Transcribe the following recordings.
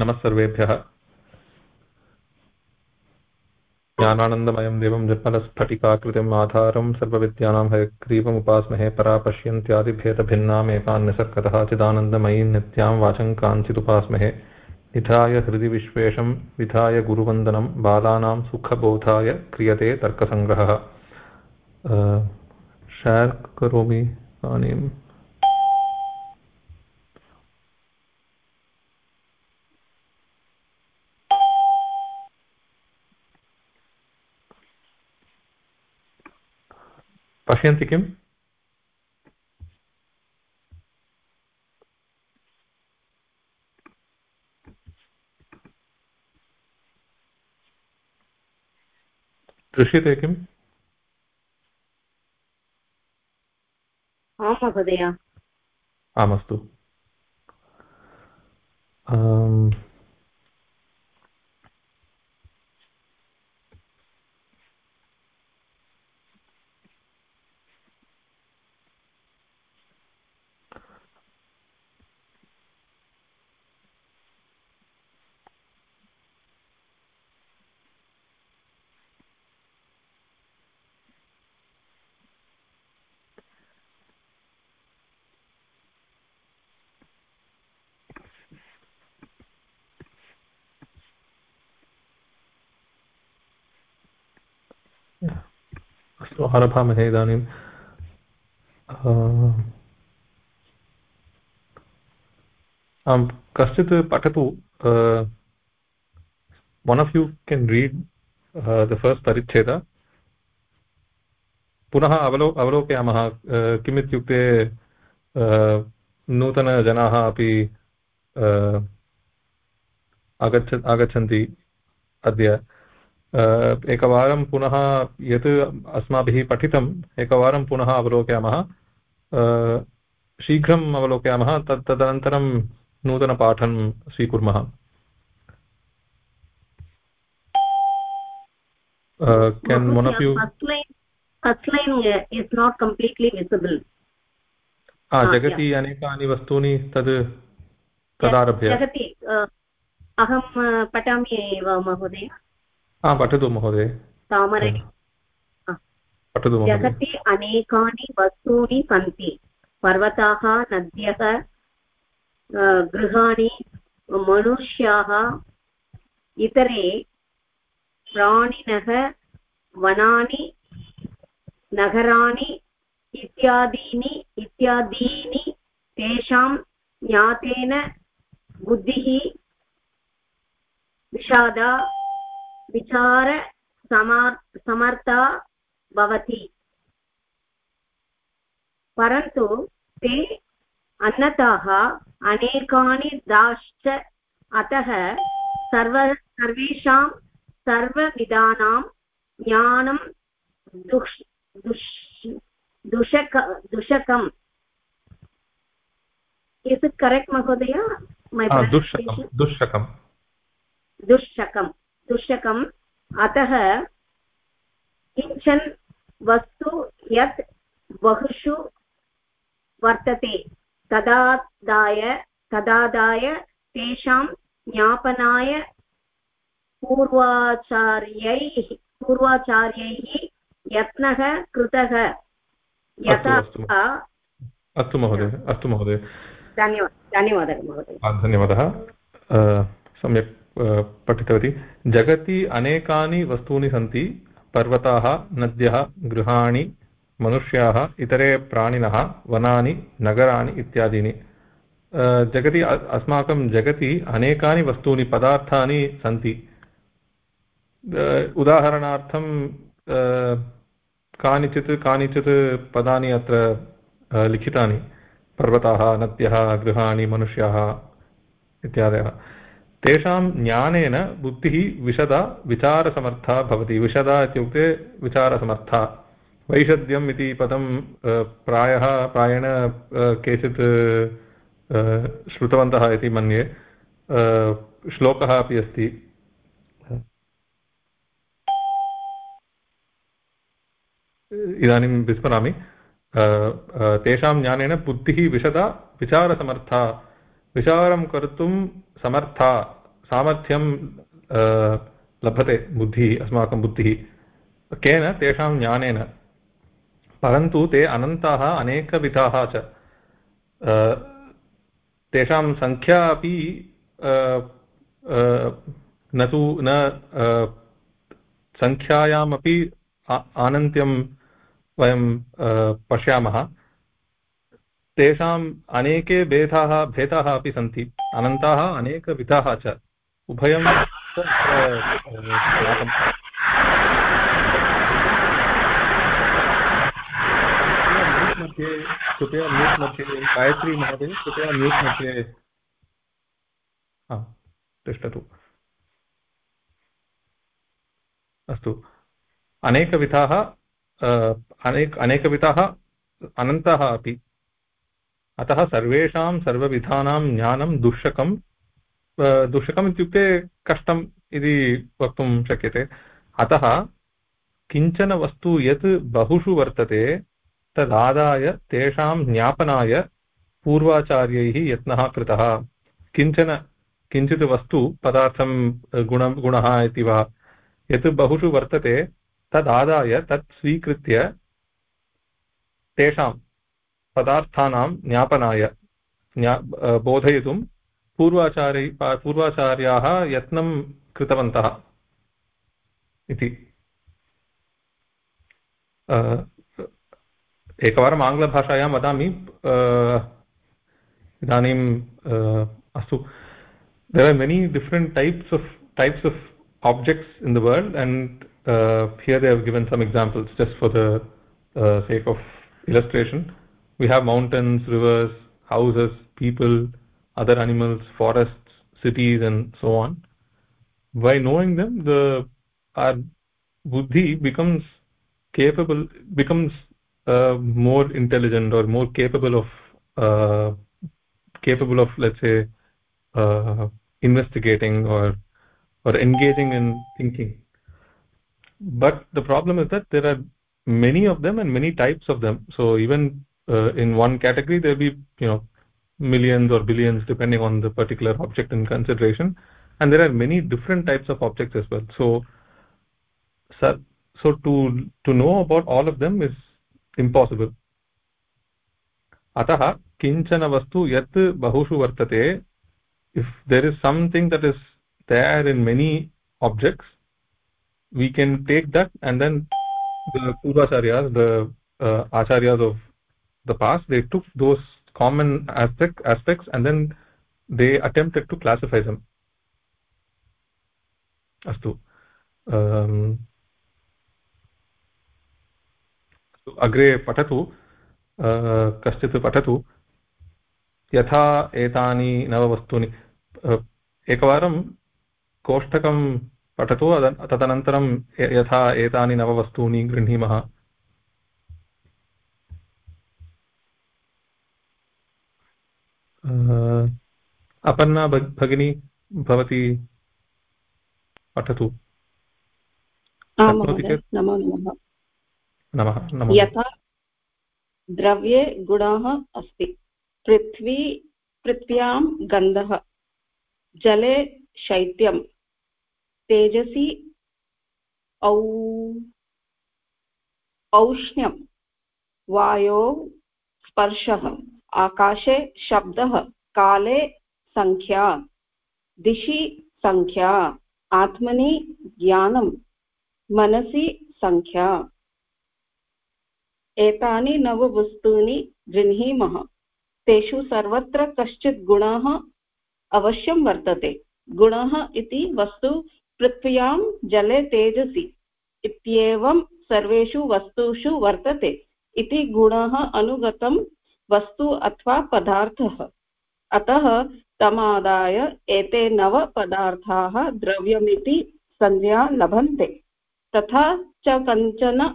नमः सर्वेभ्यः ज्ञानानन्दमयं देवं निर्मलस्फटिकाकृतिम् आधारं सर्वविद्यानां हयग्रीवमुपास्महे परापश्यन्त्यादिभेदभिन्नामेकान्यसर्कतः चिदानन्दमयीं नित्यां वाचं काञ्चिदुपास्महे। निधाय हृदि विश्वेशं, विधाय गुरुवन्दनं, बालानां सुखबोधाय क्रियते तर्कसङ्ग्रहः। शेर् करोमि इदानीम् पश्यन्ति किम् दृश्यते किम् आं महोदय आमस्तु अस्तु आरभामहे इदानीम् आम् कश्चित् पठतु one of you can read the first परिच्छेद पुनः अवलो अवलोकयामः किमित्युक्ते नूतनजनाः अपि आगच्छ आगच्छन्ति अद्य एकवारं पुनः यत् अस्माभिः पठितम् एकवारं पुनः अवलोकयामः। शीघ्रम् अवलोकयामः तत् तदनन्तरं नूतनपाठं स्वीकुर्मः। केन् आफ् यू जगति अनेकानि वस्तूनि तद् तदारभ्य। अहं पठामि एव महोदय। हा पठतु महोदय. तामरणि पठतु जगति अनेकानि वस्तूनि सन्ति. पर्वताः नद्यः गृहाणि मनुष्याः इतरे प्राणिनः वनानि नगराणि इत्यादीनि इत्यादीनि तेषां ज्ञातेन बुद्धिः विषादा विचार समर्था भवति। परन्तु ते अन्नताः अनेकानि दाश्च अतः सर्व सर्वेषां सर्वविधानां ज्ञानं दुष् दुष् दुषक दुषकम्। इस् इट् करेक्ट् महोदय? दुःशकं दुःशकं दुष्यकम् अतः किंचन वस्तु यत् बहुषु वर्तते तदादाय तदादाय तेषां ज्ञापनाय पूर्वाचार्यैः पूर्वाचार्यैः यत्नः कृतः। यथा अस्तु महोदय अस्तु महोदय। धन्यवादः धन्यवादः महोदय। धन्यवादः। सम्यक्। पठितवती। जगति अनेकानि वस्तूनि सन्ति, पर्वताः, नद्यः, गृहाणि, मनुष्याः, इतरे प्राणिनः, वनानि, नगराणि इत्यादीनि। जगति अस्माकं जगति अनेकानि वस्तूनि, पदार्थानि सन्ति। उदाहरणार्थं कानिचित् कानिचित् पदानि अत्र लिखितानि। पर्वताः, नद्यः, गृहाणि, मनुष्याः इत्यादयः। तेषां ज्ञानेन बुद्धिः विशदा विचारसमर्था भवति। विशदा इत्युक्ते विचारसमर्था। वैषद्यम् इति पदं प्रायः, प्रायेण केचित् श्रुतवन्तः इति मन्ये। श्लोकः अपि अस्ति। इदानीं विस्मरामि। तेषां ज्ञानेन बुद्धिः विशदा विचारसमर्था। विचारं कर्तुं समर्था, सामर्थ्यं लभते बुद्धिः, अस्माकं बुद्धिः। केन? तेषां ज्ञानेन। परन्तु ते अनन्ताः, अनेकविधाः च। तेषां सङ्ख्या अपि न तु, न सङ्ख्यायामपि आनन्त्यं वयं पश्यामः। तेषाम् अनेके भेदाः भेदाः अपि सन्ति। अनन्ताः अनेकविधाः च। उभयं मध्ये कृपया म्यूट् मध्ये, गायत्री महोदय, कृपया म्यूट् मध्ये तिष्ठतु। अस्तु। अनेकविधाः अनेक, अनेकविधाः अनन्ताः अपि। अतः सर्वेषां सर्वविधानां ज्ञानं दुःशकं दुःशकम् इत्युक्ते कष्टम् इति वक्तुं शक्यते। अतः किंचन वस्तु यत् बहुषु वर्तते, तदादाय तेषां ज्ञापनाय पूर्वाचार्यैः यत्नः कृतः। किंचन किञ्चित् वस्तु पदार्थं गुण, गुणः इति वा, यत् बहुषु वर्तते, तदादाय तत् स्वीकृत्य तेषां पदार्थानां ज्ञापनाय बोधयितुं पूर्वाचार्य पूर्वाचार्याः यत्नं कृतवन्तः इति। एकवारम् आङ्ग्लभाषायां वदामि इदानीं अस्तु। There are many different types of types of objects in the world and here they have given some examples just for the sake of illustration we have mountains rivers houses people other animals forests cities and so on. By knowing them the our buddhi becomes capable becomes uh, more intelligent or more capable of uh, capable of let's say uh, investigating or or engaging in thinking. But the problem is that there are many of them and many types of them. So even uh, in one category there'll be you know millions or billions depending on the particular object in consideration. And there are many different types of objects as well. So so to to know about all of them is impossible. Ataha kinchana vastu yat bahushu vartate. If there is something that is there in many objects we can take that and then the purvacharyas the uh, acharyas of the past they took those common aspect aspects and then they attempted to classify them astu um, अग्रे पठतु कश्चित् पठतु यथा एतानि नववस्तूनि एकवारं कोष्ठकं पठतु तदनन्तरं यथा एतानि नववस्तूनि गृह्णीमः अपर्णा भगिनी भवती पठतु। यथा द्रव्ये गुणः अस्ति। पृथ्वी पृथ्व्यां गन्धः जले शैत्यं तेजसि औ औष्ण्यं वायो स्पर्शः। आकाशे शब्दः, काले सङ्ख्या दिशि सङ्ख्या आत्मनि ज्ञानं मनसि सङ्ख्या एतानि नववस्तूनि गृह्णीमः। तेषु सर्वत्र कश्चित् गुणः अवश्यं वर्तते। गुणः इति वस्तु पृथ्व्यां जले तेजसि इत्येवं सर्वेषु वस्तुषु वर्तते। इति गुणः अनुगतं वस्तु अथवा पदार्थः। अतः तमादाय एते नव पदार्थाः द्रव्यमिति संज्ञा लभन्ते। तथा च कञ्चन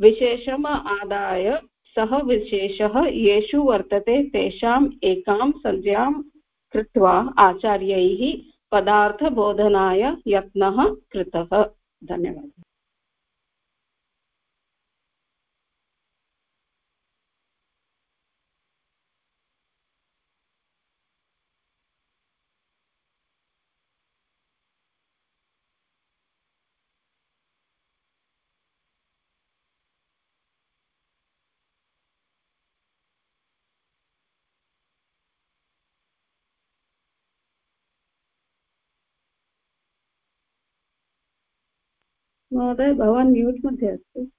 विशेषम् आदाय सः विशेषः येषु वर्तते तेषाम् एकां संज्ञां कृत्वा आचार्यैः पदार्थबोधनाय यत्नः कृतः। धन्यवादः। महोदय, भवान् म्यूट् मध्ये अस्ति।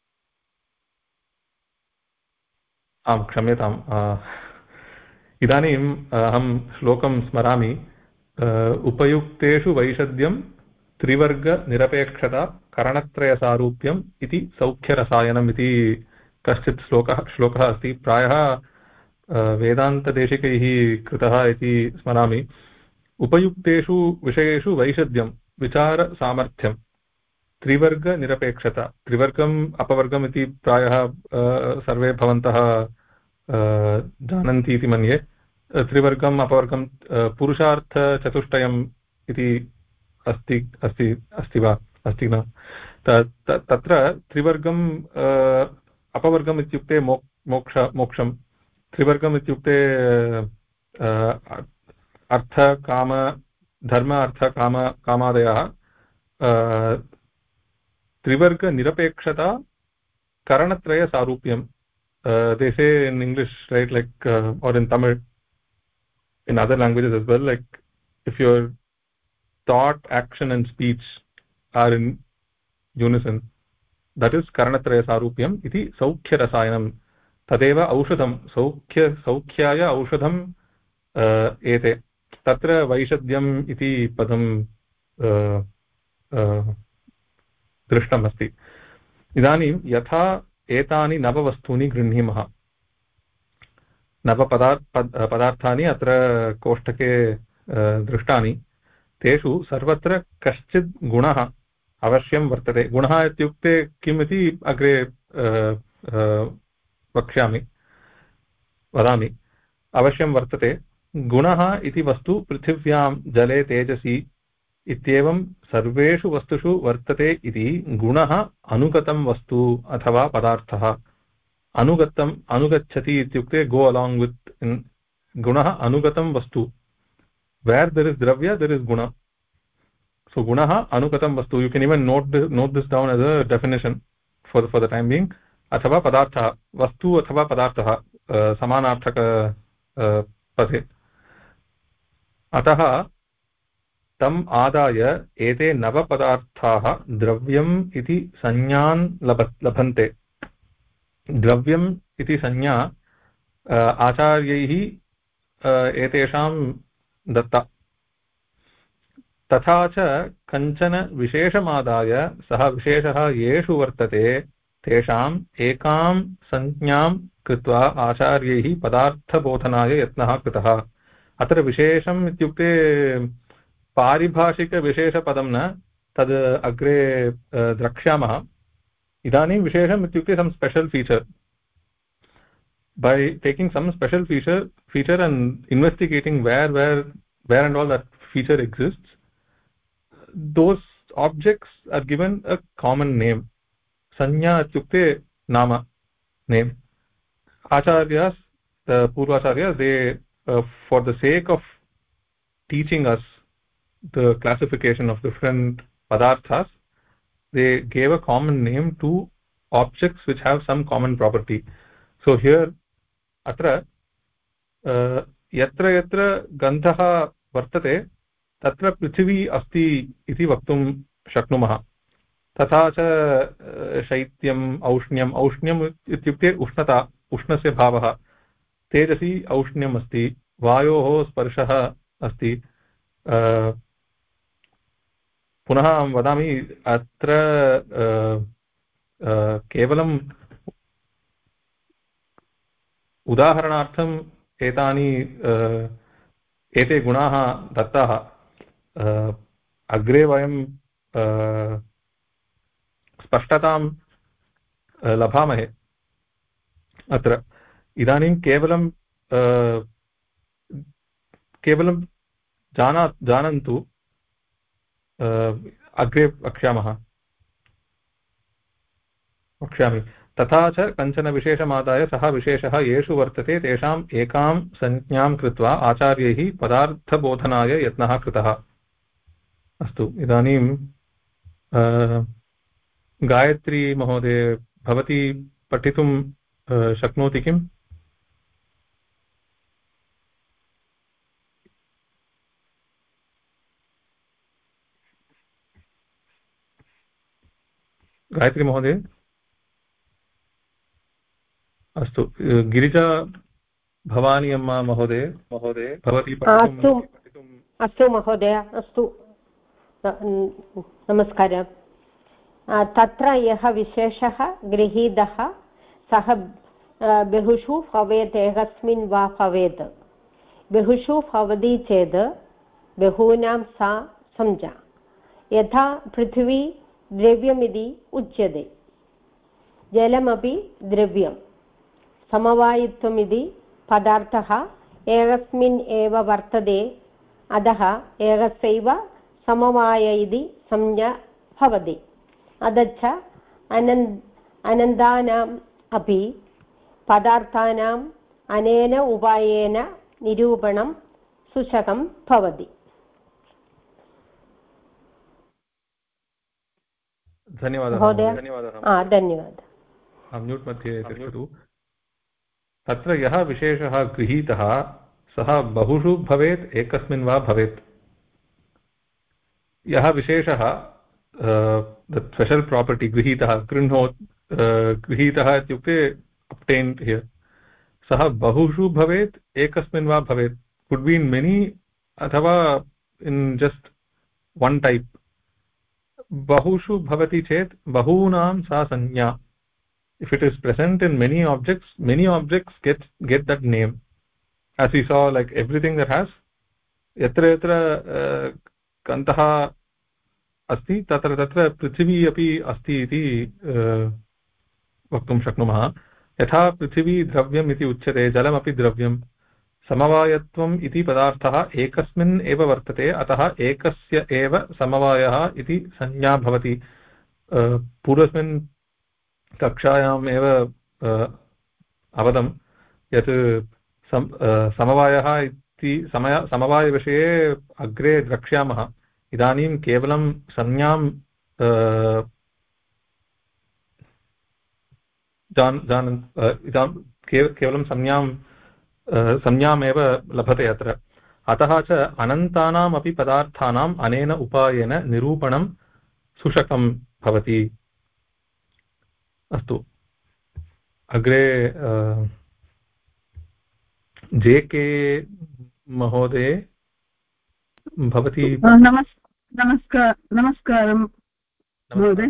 आं क्षम्यताम्। इदानीम् अहं श्लोकं स्मरामि। उपयुक्तेषु वैषद्यं त्रिवर्गनिरपेक्षता करणत्रयसारूप्यम् इति सौख्यरसायनम् इति कश्चित् श्लोकः श्लोकः अस्ति। प्रायः वेदान्तदेशिकैः कृतः इति स्मरामि। उपयुक्तेषु विषयेषु वैषद्यं विचारसामर्थ्यं त्रिवर्गनिरपेक्षता त्रिवर्गम् अपवर्गम् इति प्रायः सर्वे भवन्तः जानन्ति इति मन्ये। त्रिवर्गम् अपवर्गं पुरुषार्थचतुष्टयम् इति अस्ति अस्ति अस्ति वा? अस्ति न? तत्र त्रिवर्गम् अपवर्गम् इत्युक्ते मो, मोक्ष मोक्षं त्रिवर्गम् इत्युक्ते अर्थ, काम, धर्म अर्थकाम कामादयः त्रिवर्ग निरपेक्षता करणत्रय सारूप्यम. जैसे इन इंग्लिश राइट लाइक और in Tamil in other languages as well like if your thought action and speech are in unison that is करणत्रय सारूप्यम इति सौख्य रसायनम तदेव औषधम सौख्य सौख्याय औषधम एते तत्र वैषद्यम इति पदम दृष्टमस्ति। इदानीं यथा एतानि नववस्तूनि गृह्णीमः। नवपदार् पदार्थानि अत्र कोष्ठके दृष्टानि। तेषु सर्वत्र कश्चित् गुणः अवश्यं वर्तते। गुणः इत्युक्ते किम् इति अग्रे वक्ष्यामि, वदामि। अवश्यं वर्तते। गुणः इति वस्तु पृथिव्यां जले तेजसि इत्येवं सर्वेषु वस्तुषु वर्तते इति गुणः अनुगतं वस्तु अथवा पदार्थः। अनुगतम् अनुगच्छति इत्युक्ते गो अलाङ्ग् वित् गुणः अनुगतं वस्तु। वेर् दर् इस् द्रव्य दर् इस् गुण anugatam vastu you can even note this, note this down as a definition for the, for the time being अथवा पदार्थः वस्तु अथवा पदार्थः समानार्थक पदे। अतः तम् आदाय एते नवपदार्थाः द्रव्यम् इति संज्ञान् लभ, लभन्ते। द्रव्यम् इति संज्ञा आचार्यैः एतेषां दत्ता। तथा च कञ्चन विशेषमादाय सः विशेषः येषु वर्तते, तेषाम् एकां संज्ञां कृत्वा आचार्यैः पदार्थबोधनाय यत्नः कृतः। अत्र विशेषम् इत्युक्ते पारिभाषिकविशेषपदं न, तद् अग्रे द्रक्ष्यामः। इदानीं विशेषम् इत्युक्ते some special feature by taking some special feature feature and investigating where where where and all that feature exist those objects are given a common name संज्ञा इत्युक्ते नाम नेम् आचार्य पूर्वाचार्य they for the sake of teaching us the classification of different padarthas they gave a common name to objects which have some common property so here अत्र यत्र यत्र गन्धः वर्तते तत्र पृथिवी अस्ति इति वक्तुं शक्नुमः तथा च शैत्यम् औष्ण्यम् औष्ण्यम् इत्युक्ते उष्णता उष्णस्य भावः तेजसि औष्ण्यम् अस्ति वायोः स्पर्शः अस्ति पुनः वदामि, अत्र केवलं उदाहरणार्थम् एतानि एते गुणाः दत्ताः। अग्रे वयं स्पष्टतां लभामहे। अत्र, इदानीं केवलं केवलं जाना, जानन्तु अग्रे वक्ष्यामः। वक्ष्यामि। तथा च कञ्चन विशेषमादाय सः विशेषः येषु वर्तते तेषाम् एकां संज्ञां कृत्वा आचार्यैः पदार्थबोधनाय यत्नः कृतः। अस्तु, इदानीं गायत्री महोदय, भवती पठितुं शक्नोति किम्? गायत्री महोदय? अस्तु गिरिजा भवानी अम्मा महोदय महोदय। भवती अस्तु अस्तु महोदय अस्तु। नमस्कारः। तत्र यः विशेषः गृहीतः सः बहुषु भवेत् एकस्मिन् वा भवेत्। बहुषु भवति चेत् बहूनां सा संज्ञा। यथा पृथिवी द्रव्यमिति उच्यते जलमपि द्रव्यं समवायित्वमिति पदार्थः एकस्मिन् एव वर्तते अतः एकस्यैव समवाय इति संज्ञा भवति अथ च अनन् अनन्तानाम् अपि पदार्थानाम् अनेन उपायेन निरूपणं सुशकं भवति धन्यवादः धन्यवादः धन्यवादः। म्यूट् मध्ये तिष्ठतु। तत्र यः विशेषः गृहीतः सः बहुषु भवेत् एकस्मिन् वा भवेत्। यः विशेषः स्पेशल् प्रापर्टि गृहीतः गृह्णो गृहीतः इत्युक्ते हियर् सः बहुषु भवेत् एकस्मिन् वा भवेत्। कुड् बी इन् मेनि अथवा इन् जस्ट् वन् टैप् बहुषु भवति चेत् बहूनां सा संज्ञा। If it is present in many objects many objects get get that name as इ सा लैक् एव्रिथिङ्ग् दर् हेस् यत्र यत्र कन्तः अस्ति, तत्र तत्र पृथिवी अपि अस्ति इति वक्तुं शक्नुमः। यथा पृथिवी द्रव्यम् इति उच्यते, जलमपि द्रव्यम्। समवायत्वम् इति पदार्थः एकस्मिन् एव वर्तते, अतः एकस्य एव समवायः इति संज्ञा भवति। पूर्वस्मिन् कक्षायाम् एव अवदं यत् समवायः इति समय, समवायविषये अग्रे द्रक्ष्यामः। इदानीं केवलं संज्ञां जान् जानन् केवलं संज्ञां संज्ञामेव लभते अत्र। अतः च अनन्तानामपि पदार्थानाम् अनेन उपायेन निरूपणं सुशकं भवति। अस्तु। अग्रे जे के महोदये भवती नमस्कार नमस्कारं। महोदय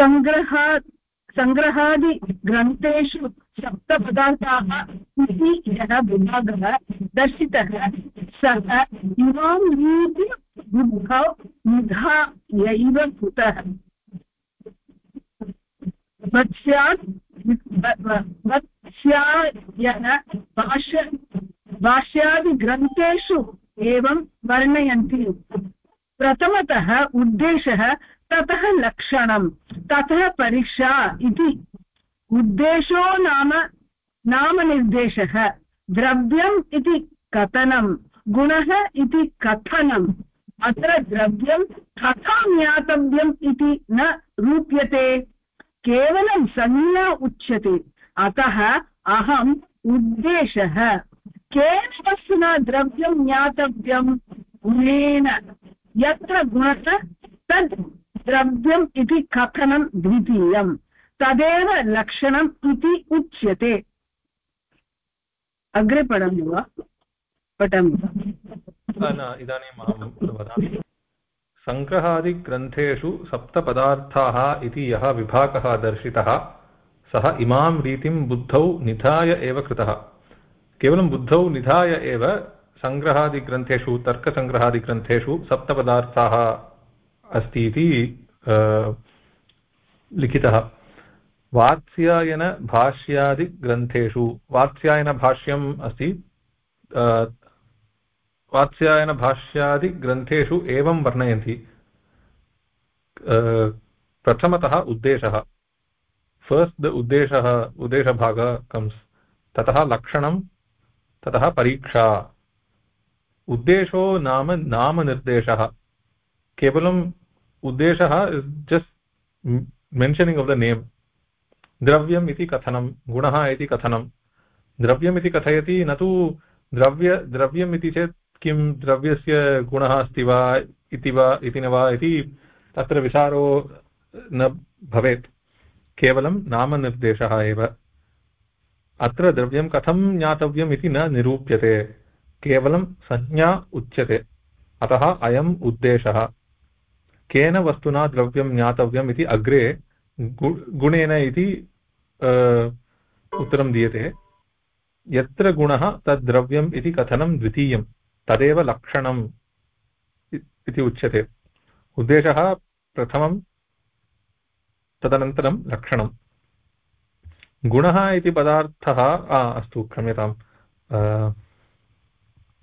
सङ्ग्रहा सङ्ग्रहादिग्रन्थेषु सप्तपदार्थाः इति यः विभागः दर्शितः, सः इमां रीतिं बुद्धौ निधायैव कृतः। वत्स्यायन भाष्य, भाष्यादिग्रन्थेषु एवं वर्णयन्ति। प्रथमतः उद्देशः ततः लक्षणं ततः परीक्षा इति उद्देशो नाम, नामनिर्देशः। द्रव्यम् इति कथनं गुणः इति कथनम्। अत्र द्रव्यं कथं ज्ञातव्यम् इति न रूप्यते, केवलं संज्ञा उच्यते। अतः अहम् उद्देशः, केन वस्तुना द्रव्यं ज्ञातव्यं गुणेन। यत्र गुणः तद् द्रव्यम् इति कथनं द्वितीयं तदेव लक्षणम् इति उच्यते। अग्रे पठामि वा? पठामि इदानीम् अहं वदामि। सङ्ग्रहादिग्रन्थेषु सप्तपदार्थाः इति यः विभागः दर्शितः, सः इमां रीतिं बुद्धौ निधाय एव कृतः। केवलं बुद्धौ निधाय एव सङ्ग्रहादिग्रन्थेषु, तर्कसङ्ग्रहादिग्रन्थेषु सप्तपदार्थाः अस्ति इति लिखितः। वात्स्यायनभाष्यादिग्रन्थेषु वात्स्यायनभाष्यम् अस्ति वात्स्यायनभाष्यादिग्रन्थेषु एवं वर्णयन्ति। प्रथमतः उद्देशः। फस्ट् द उद्देशः, उद्देशभागः कम्स् ततः लक्षणं, ततः परीक्षा। उद्देशो नाम नामनिर्देशः। उद्देशः just mentioning of the name द्रव्यम् इति कथनं, गुणः इति कथनं। द्रव्यम् इति कथयति, न तु द्रव्य, द्रव्यम् इति चेत् किं द्रव्यस्य गुणः अस्ति वा, इति वा, इति न वा इति तत्र विचारो न भवेत्। केवलं नामनिर्देशः एव। अत्र द्रव्यं कथं ज्ञातव्यम् इति न निरूप्यते। केवलं संज्ञा उच्यते। अतः अयम् उद्देशः। केन वस्तुना द्रव्यं ज्ञातव्यम् इति अग्रे गुणेन इति उत्तरं दीयते। यत्र गुणः तद् द्रव्यम् इति कथनं द्वितीयं, तदेव लक्षणम् इति उच्यते। उद्देशः प्रथमं, तदनन्तरं लक्षणं। गुणः इति पदार्थः अस्तु, क्षम्यताम्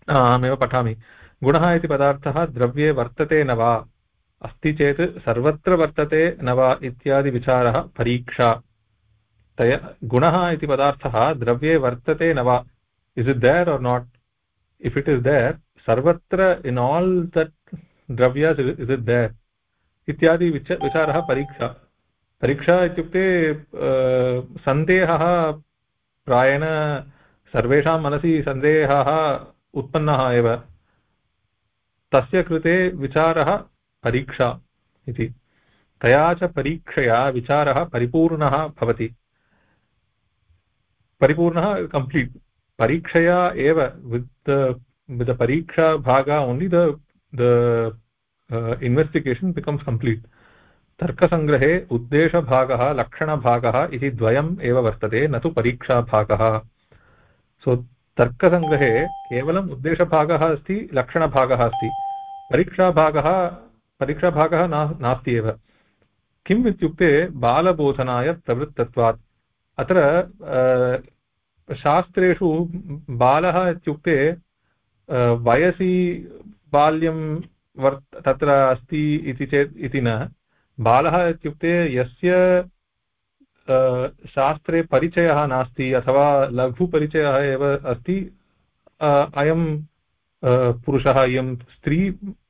अहमेव पठामि। गुणः इति पदार्थः द्रव्ये वर्तते न वा? अस्ति चेत् सर्वत्र वर्तते न वा इत्यादि विचारः परीक्षा। तय गुणः इति पदार्थः द्रव्ये वर्तते न वा is it there or not if it is there सर्वत्र इन् आल् दट् द्रव्यस् इस् इट् देर् इत्यादि विच, विचारः परीक्षा। परीक्षा इत्युक्ते सन्देहः प्रायेण सर्वेषां मनसि सन्देहः उत्पन्नः एव। तस्य कृते विचारः परीक्षा इति। तया च परीक्षया विचारः परिपूर्णः भवति। परिपूर्णः कम्प्लीट् परीक्षया एव वित् वित् द परीक्षा भागा only the investigation becomes complete तर्कसङ्ग्रहे उद्देशभागः, लक्षणभागः इति द्वयम् एव वर्तते, न तु परीक्षाभागः। सो तर्कसङ्ग्रहे केवलम् उद्देशभागः अस्ति, लक्षणभागः अस्ति। परीक्षाभागः परीक्षाभागः नास्ति एव किम् इत्युक्ते बालबोधनाय प्रवृत्तत्वात्? अत्र शास्त्रेषु बालः इत्युक्ते वयसि बाल्यं वर्, तत्र अस्ति इति चेत्, इति न। बालः इत्युक्ते यस्य शास्त्रे परिचयः नास्ति अथवा लघुपरिचयः एव अस्ति अयं पुरुषः, इयं स्त्री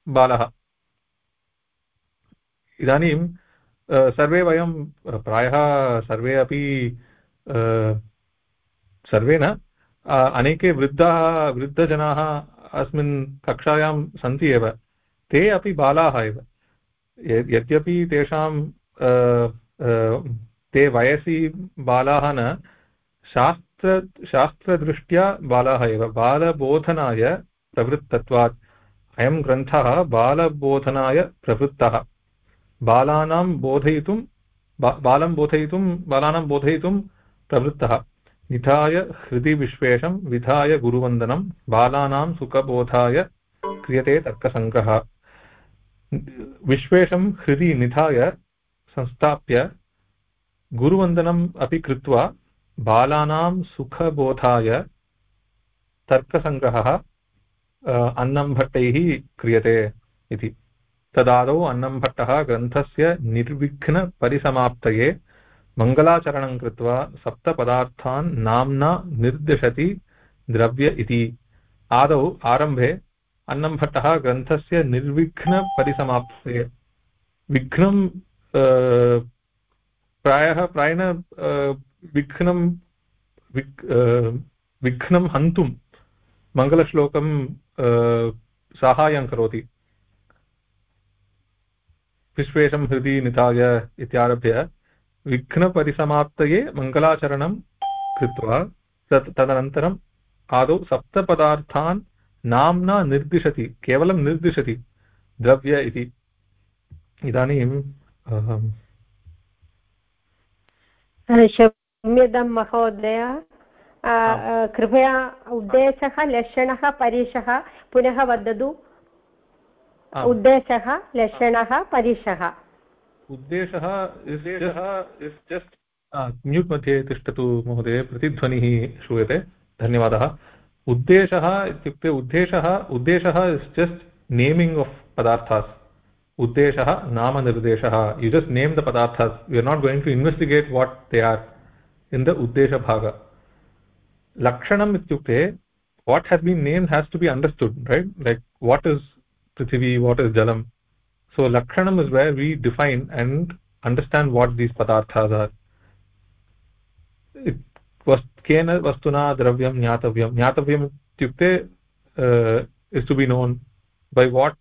बालः। इदानीं सर्वे वयं प्रायः सर्वे अपि सर्वे न अनेके वृद्धाः, वृद्धजनाः अस्मिन् कक्षायां सन्ति एव। ते अपि बालाः एव। यद्यपि तेषां ते वयसि बालाः न, शास्त्र, शास्त्रदृष्ट्या बालाः एव। बालबोधनाय प्रवृत्तत्वात्। अयं ग्रन्थः बालबोधनाय प्रवृत्तः। बालानां बोधयितुं बालं बोधयितुं, बालानां बोधयितुं प्रवृत्तः। निधाय हृदि विश्वेशं विधाय गुरुवन्दनं, बालानां सुखबोधाय क्रियते तर्कसङ्ग्रहः विश्वेशं हृदि निधाय संस्थाप्य गुरुवन्दनम् अपि कृत्वा बालानां सुखबोधाय तर्कसङ्ग्रहः अन्नम्भट्टैः क्रियते इति। तदादौ अन्नम्भट्टः ग्रन्थस्य निर्विघ्नपरिसमाप्तये मङ्गलाचरणं कृत्वा सप्तपदार्थान् नाम्ना निर्दिशति द्रव्य इति। आदौ आरम्भे अन्नम्भट्टः ग्रन्थस्य निर्विघ्नपरिसमाप्तये। विघ्नं प्रायः, प्रायेण विघ्नं विघ्नं हन्तुं। मङ्गलश्लोकं साहाय्यं करोति। विश्वेशं हृदि निधाय इत्यारभ्य विघ्नपरिसमाप्तये मङ्गलाचरणं कृत्वा तत् तदनन्तरम् आदौ सप्तपदार्थान् नाम्ना निर्दिशति केवलं निर्दिशति द्रव्य इति। इदानीं क्षम्यतां महोदय। कृपया उद्देशः लक्षणः परिशः पुनः वदतु। उद्देशः लक्षणः परिशः उद्देशः उद्देशः म्यूट् मध्ये तिष्ठतु महोदय प्रतिध्वनिः श्रूयते। धन्यवादः। उद्देशः इत्युक्ते उद्देशः उद्देशः इस् जस्ट् नेमिङ्ग् आफ् पदार्थास्। उद्देशः नामनिर्देशः। You just name the पदार्थास्। You are not going to investigate what they are in the उद्देशभाग। लक्षणम् इत्युक्ते what has been name has to be understood right like what is prithvi what is jalam so lakshanam is where we define and understand what these padarthas are केन वस्तुना द्रव्यं ज्ञातव्यं ज्ञातव्यम् इत्युक्ते is to be known by what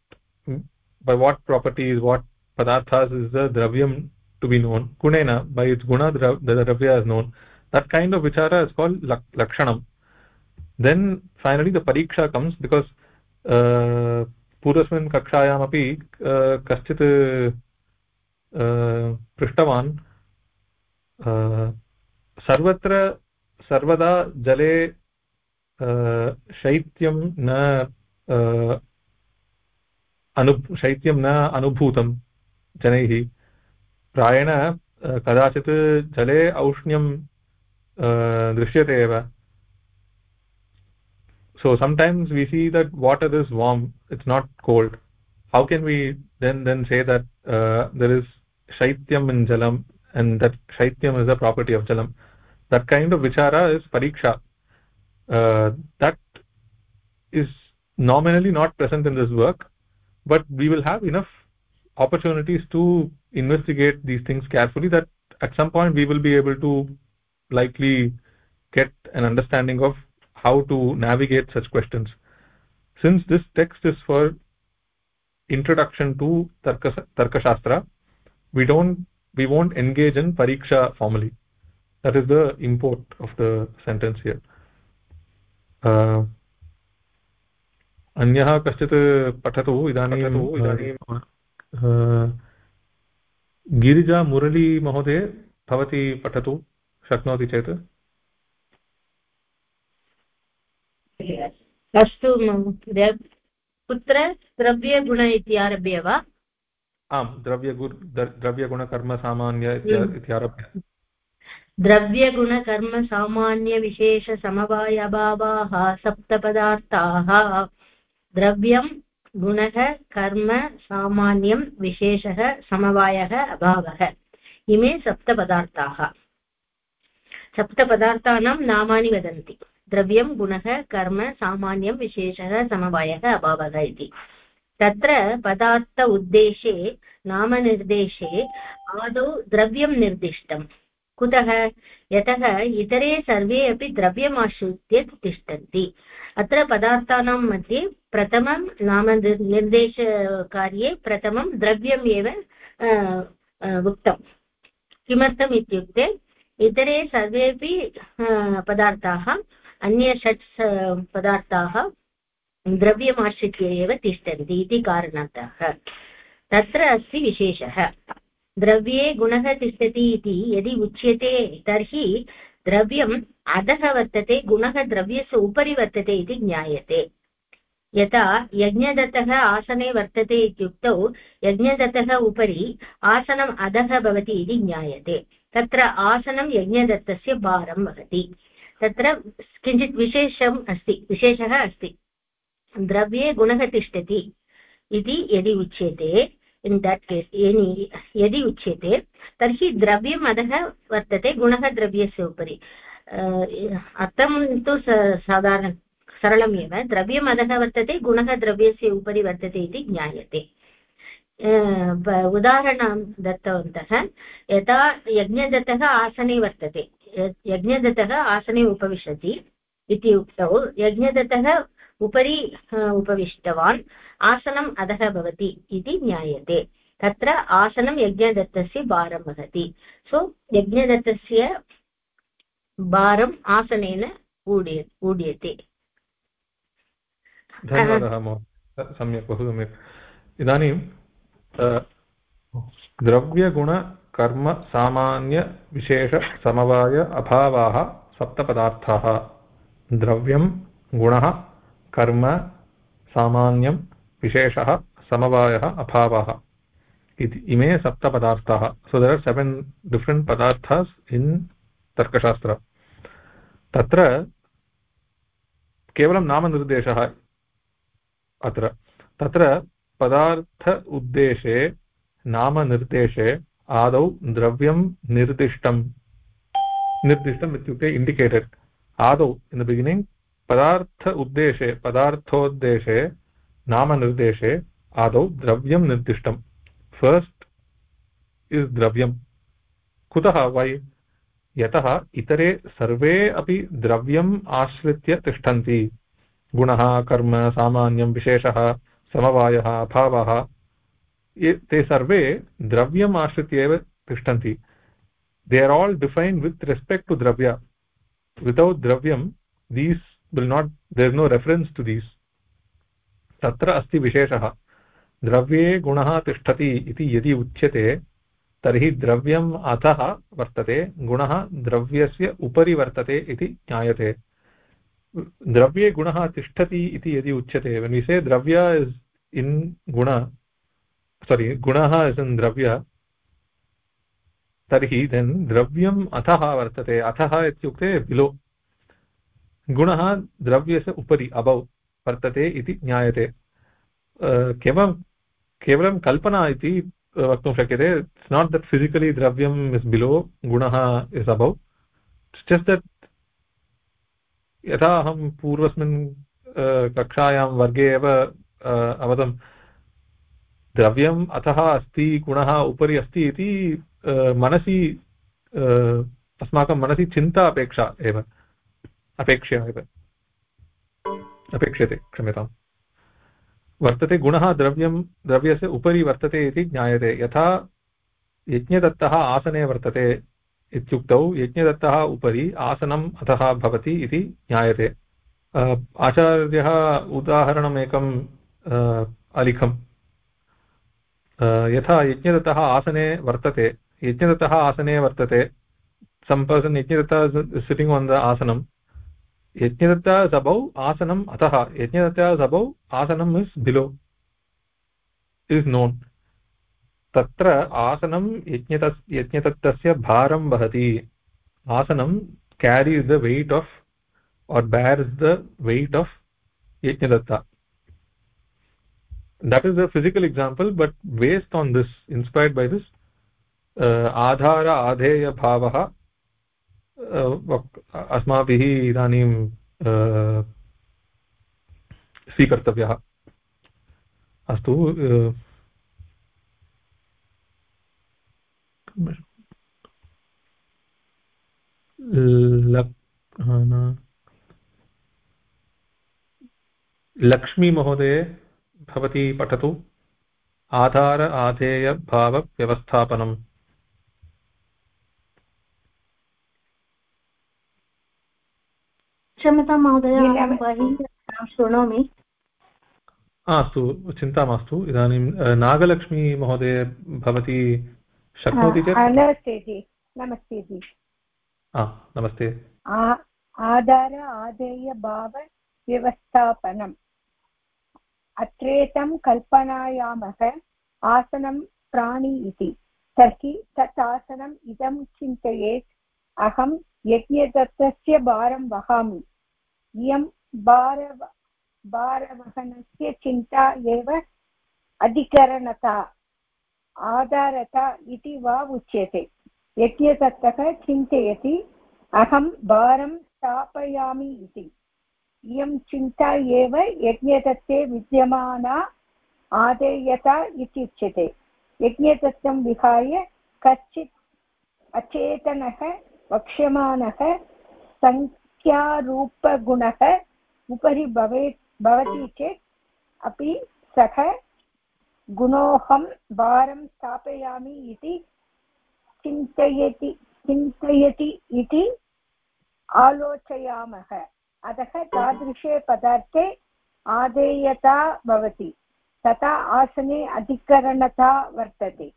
by what properties what padarthas is the dravyam to be known gunena by its guna the dravya is known that kind of vichara is called lakshanam then finally the pariksha comes because uh, पूर्वस्मिन् कक्षायामपि कश्चित् पृष्टवान्। सर्वत्र, सर्वदा जले शैत्यं न अनु, शैत्यं न अनुभूतं जनैः। प्रायेण कदाचित् जले औष्ण्यं दृश्यते एव। So sometimes we see that water is warm it's not cold. How can we then then say that uh, there is shaityam in jalam and that shaityam is a property of jalam? That kind of vichara is pariksha. Uh, that is nominally not present in this work but we will have enough opportunities to investigate these things carefully that at some point we will be able to likely get an understanding of how to navigate such questions since this text is for introduction to tarka tarka shastra we don't we won't engage in pariksha formally that is the import of the sentence here uh, अन्यः कश्चित् पठतु इदानीं गिरिजा मुरली महोदय भवती पठतु शक्नोति चेत् अस्तु कुत्र द्रव्यगुण इति आरभ्य वा? आम् द्रव्यगु द्रव्यगुणकर्मसामान्य इति आरभ्य। द्रव्यगुणकर्मसामान्यविशेषसमवायभावाः सप्तपदार्थाः। द्रव्यं गुणः कर्म सामान्यं विशेषः समवायः अभावः। इमे सप्तपदार्थाः। सप्तपदार्थानां नामानि वदन्ति। द्रव्यं गुणः, कर्म, सामान्यं, विशेषः, समवायः, अभावः इति। तत्र पदार्थ उद्देशे, नामनिर्देशे आदौ द्रव्यं निर्दिष्टम्। कुतः? यतः इतरे सर्वे अपि द्रव्यमाश्रित्य तिष्ठन्ति। अत्र पदार्थानां मध्ये प्रथमं नाम निर्देशकार्ये प्रथमं द्रव्यम् एव उक्तं किमर्थम् इत्युक्ते, इतरे सर्वेपि पदार्थाः अन्य षट् पदार्थाः द्रव्यमाश्रित्य एव तिष्ठन्ति इति कारणतः। तत्र अस्ति विशेषः। द्रव्ये गुणः तिष्ठति इति यदि उच्यते तर्हि द्रव्यम् अधः वर्तते, गुणः द्रव्यस्य उपरि वर्तते इति ज्ञायते। यथा यज्ञदत्तः आसने वर्तते इत्युक्तौ, यज्ञदत्तः उपरि आसनम् अधः भवति इति ज्ञायते। तत्र आसनं यज्ञदत्तस्य भारं वहति। तत्र किञ्चित् विशेषम् अस्ति, विशेषः अस्ति। द्रव्ये गुणः तिष्ठति इति यदि उच्यते इन् दट् केस् यदि उच्यते, तर्हि द्रव्यम् अधः वर्तते, गुणः द्रव्यस्य उपरि। अर्थं तु साधारण सरलमेव द्रव्यम् अधः वर्तते, गुणः द्रव्यस्य उपरि वर्तते इति ज्ञायते। उदाहरणं दत्तवन्तः, यथा यज्ञदत्तः आसने वर्तते। यज्ञदत्तः आसने उपविशति इति उक्तौ। यज्ञदत्तः उपरि उपविष्टवान्। आसनम् अधः भवति इति ज्ञायते। तत्र आसनं यज्ञदत्तस्य भारं वहति। सो, यज्ञदत्तस्य भारम् आसनेन ऊढ्य ऊढ्यते धन्यवादः सम्यक् बहु सम्यक्। इदानीं द्रव्यगुणकर्मसामान्यविशेषसमवाय अभावाः सप्तपदार्थाः द्रव्यं, गुणः, कर्म, सामान्यं, विशेषः, समवायः, अभावः। इति, इमे सप्तपदार्थाः so there are seven different पदार्थास् in तर्कशास्त्र। तत्र केवलं नामनिर्देशः अत्र। तत्र पदार्थ उद्देशे, नामनिर्देशे आदौ द्रव्यं निर्दिष्टं निर्दिष्टम् इत्युक्ते इण्डिकेटेड् आदौ इन् द बिगिनिङ्ग् पदार्थ उद्देशे, पदार्थोद्देशे, नामनिर्देशे आदौ द्रव्यं निर्दिष्टं फस्ट् इस् द्रव्यं कुतः वै यतः इतरे सर्वे अपि द्रव्यम् आश्रित्य तिष्ठन्ति। गुणः, कर्म, सामान्यं, विशेषः, समवायः, अभावः। ते सर्वे द्रव्यम् आश्रित्य एव तिष्ठन्ति। Are all defined with respect to dravya without dravyam these will not, there is no reference to these तत्र अस्ति विशेषः। द्रव्ये गुणः तिष्ठति इति यदि उच्यते, तर्हि द्रव्यम् अधः वर्तते, गुणः द्रव्यस्य उपरि वर्तते इति ज्ञायते। द्रव्ये गुणः तिष्ठति इति यदि उच्यते विसे द्रव्य इस् इन् गुण सोरि गुणः इस् इन् द्रव्य। द्रव्यम् अधः वर्तते। अधः इत्युक्ते बिलो गुणः द्रव्यस्य उपरि अबौ वर्तते इति ज्ञायते। केवलं कल्पना वक्तुं शक्यते। इट्स् नाट् दट् फिसिकलि द्रव्यम् बिलो गुणः इस् अबौ जस्ट् दट् यथा अहं पूर्वस्मिन् कक्षायां वर्गे अवदम्। द्रव्यम् अतः अस्ति, गुणः उपरि अस्ति इति मनसि अस्माकं मनसि चिन्ता अपेक्षा एव, अपेक्ष्या एव, अपेक्ष्यते क्षम्यताम्। वर्तते गुणः द्रव्यं द्रव्यस्य उपरि वर्तते इति ज्ञायते, यथा यज्ञदत्तः आसने वर्तते इत्युक्तौ, यज्ञदत्तः उपरि आसनम् अधः भवति इति ज्ञायते। आचार्यः उदाहरणमेकं अलिखम्। यथा यज्ञदत्तः आसने वर्तते, यज्ञदत्तः आसने वर्तते सम् पर्सन् यज्ञदत्त सिटिङ्ग् वन् द आसनम् यज्ञदत्त सबौ आसनम् अतः, यज्ञदत्त सबौ आसनम् इस् बिलो इस् नोन् तत्र आसनं यज्ञत यज्ञदत्तस्य भारं वहति। आसनं carries the weight of or bears the weight of Yajnadatta. That is a physical example but based on this inspired by this आधार आधेयभावः अस्माभिः इदानीं स्वीकर्तव्यः अस्तु लक्ष्मीमहोदये भवती पठतु। आधार आधेयभावव्यवस्थापनम् क्षम्यतां महोदय शृणोमि। अस्तु चिन्ता मास्तु। इदानीं नागलक्ष्मी महोदय भवती शक्नोति चेत्। नमस्ते जि नमस्ते जि। नमस्ते। आधार आधेयभावव्यवस्थापनम् अत्रेतं कल्पनायामः आसनं प्राणि इति। तर्हि तत् आसनम् इदं चिन्तयेत्, अहं यज्ञदत्तस्य भारं वहामि। इयं भार भारवहनस्य चिन्ता एव अधिकरणता, आधारता इति वा उच्यते। यज्ञदत्तः चिन्तयति, अहं भारं स्थापयामि इति। इयं चिन्ता एव यज्ञदत्ते विद्यमाना आदेयता इत्युच्यते यज्ञदत्तं विहाय कश्चित् अचेतनः वक्ष्यमाणः सङ्ख्यारूपगुणः उपरि भवेत् भवति चेत् अपि सः गुणोऽहं भारं स्थापयामि इति चिन्तयति चिन्तयति इति आलोचयामः। अतः तादृशे पदार्थे आदेयता भवति। तथा आसने अधिकरणता वर्तते।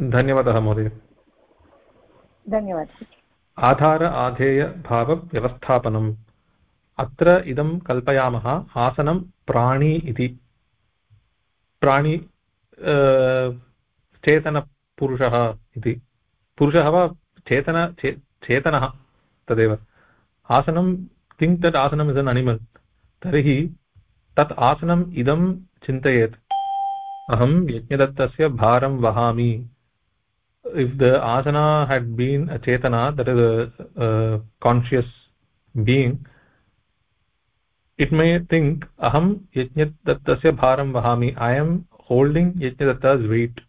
धन्यवादः महोदय। धन्यवादः। आधार आधेयभावव्यवस्थापनम् अत्र इदं कल्पयामः आसनं प्राणी इति। प्राणी चेतनपुरुषः इति। पुरुषः वा चेतन चेतनः तदेव। आसनं थिङ्क् दट् आसनम् इस् एन् अनिमल् तर्हि तत् आसनम् इदं चिन्तयेत्। अहं यज्ञदत्तस्य भारं वहामि। इफ् द आसना had been a Chetna that is conscious being it may think अहं यज्ञदत्तस्य भारं वहामि। I am holding Yajnadatta's weight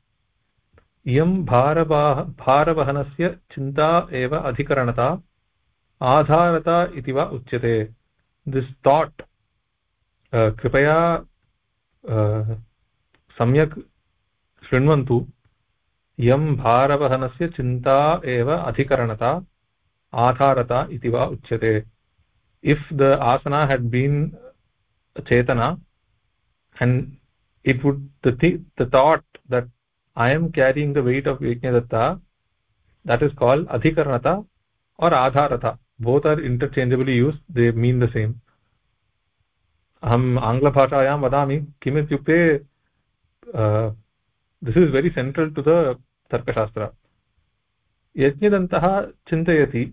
इयं भारवाह भारवहनस्य चिन्ता एव अधिकरणता, आधारता इति वा उच्यते। दिस् थाट् कृपया सम्यक् शृण्वन्तु। इयं भारवहनस्य चिन्ता एव अधिकरणता, आधारता इति वा उच्यते। इफ् द आसना हेड् बीन् चेतना, and it would thought that i am carrying the weight of yajnadatta that is called adhikaranata or adharata both are interchangeably used they mean the same अहम् आङ्ग्लभाषायां वदामि किम् इत्युक्ते this is very central to the तर्कशास्त्र यज्ञदन्तः चिन्तयति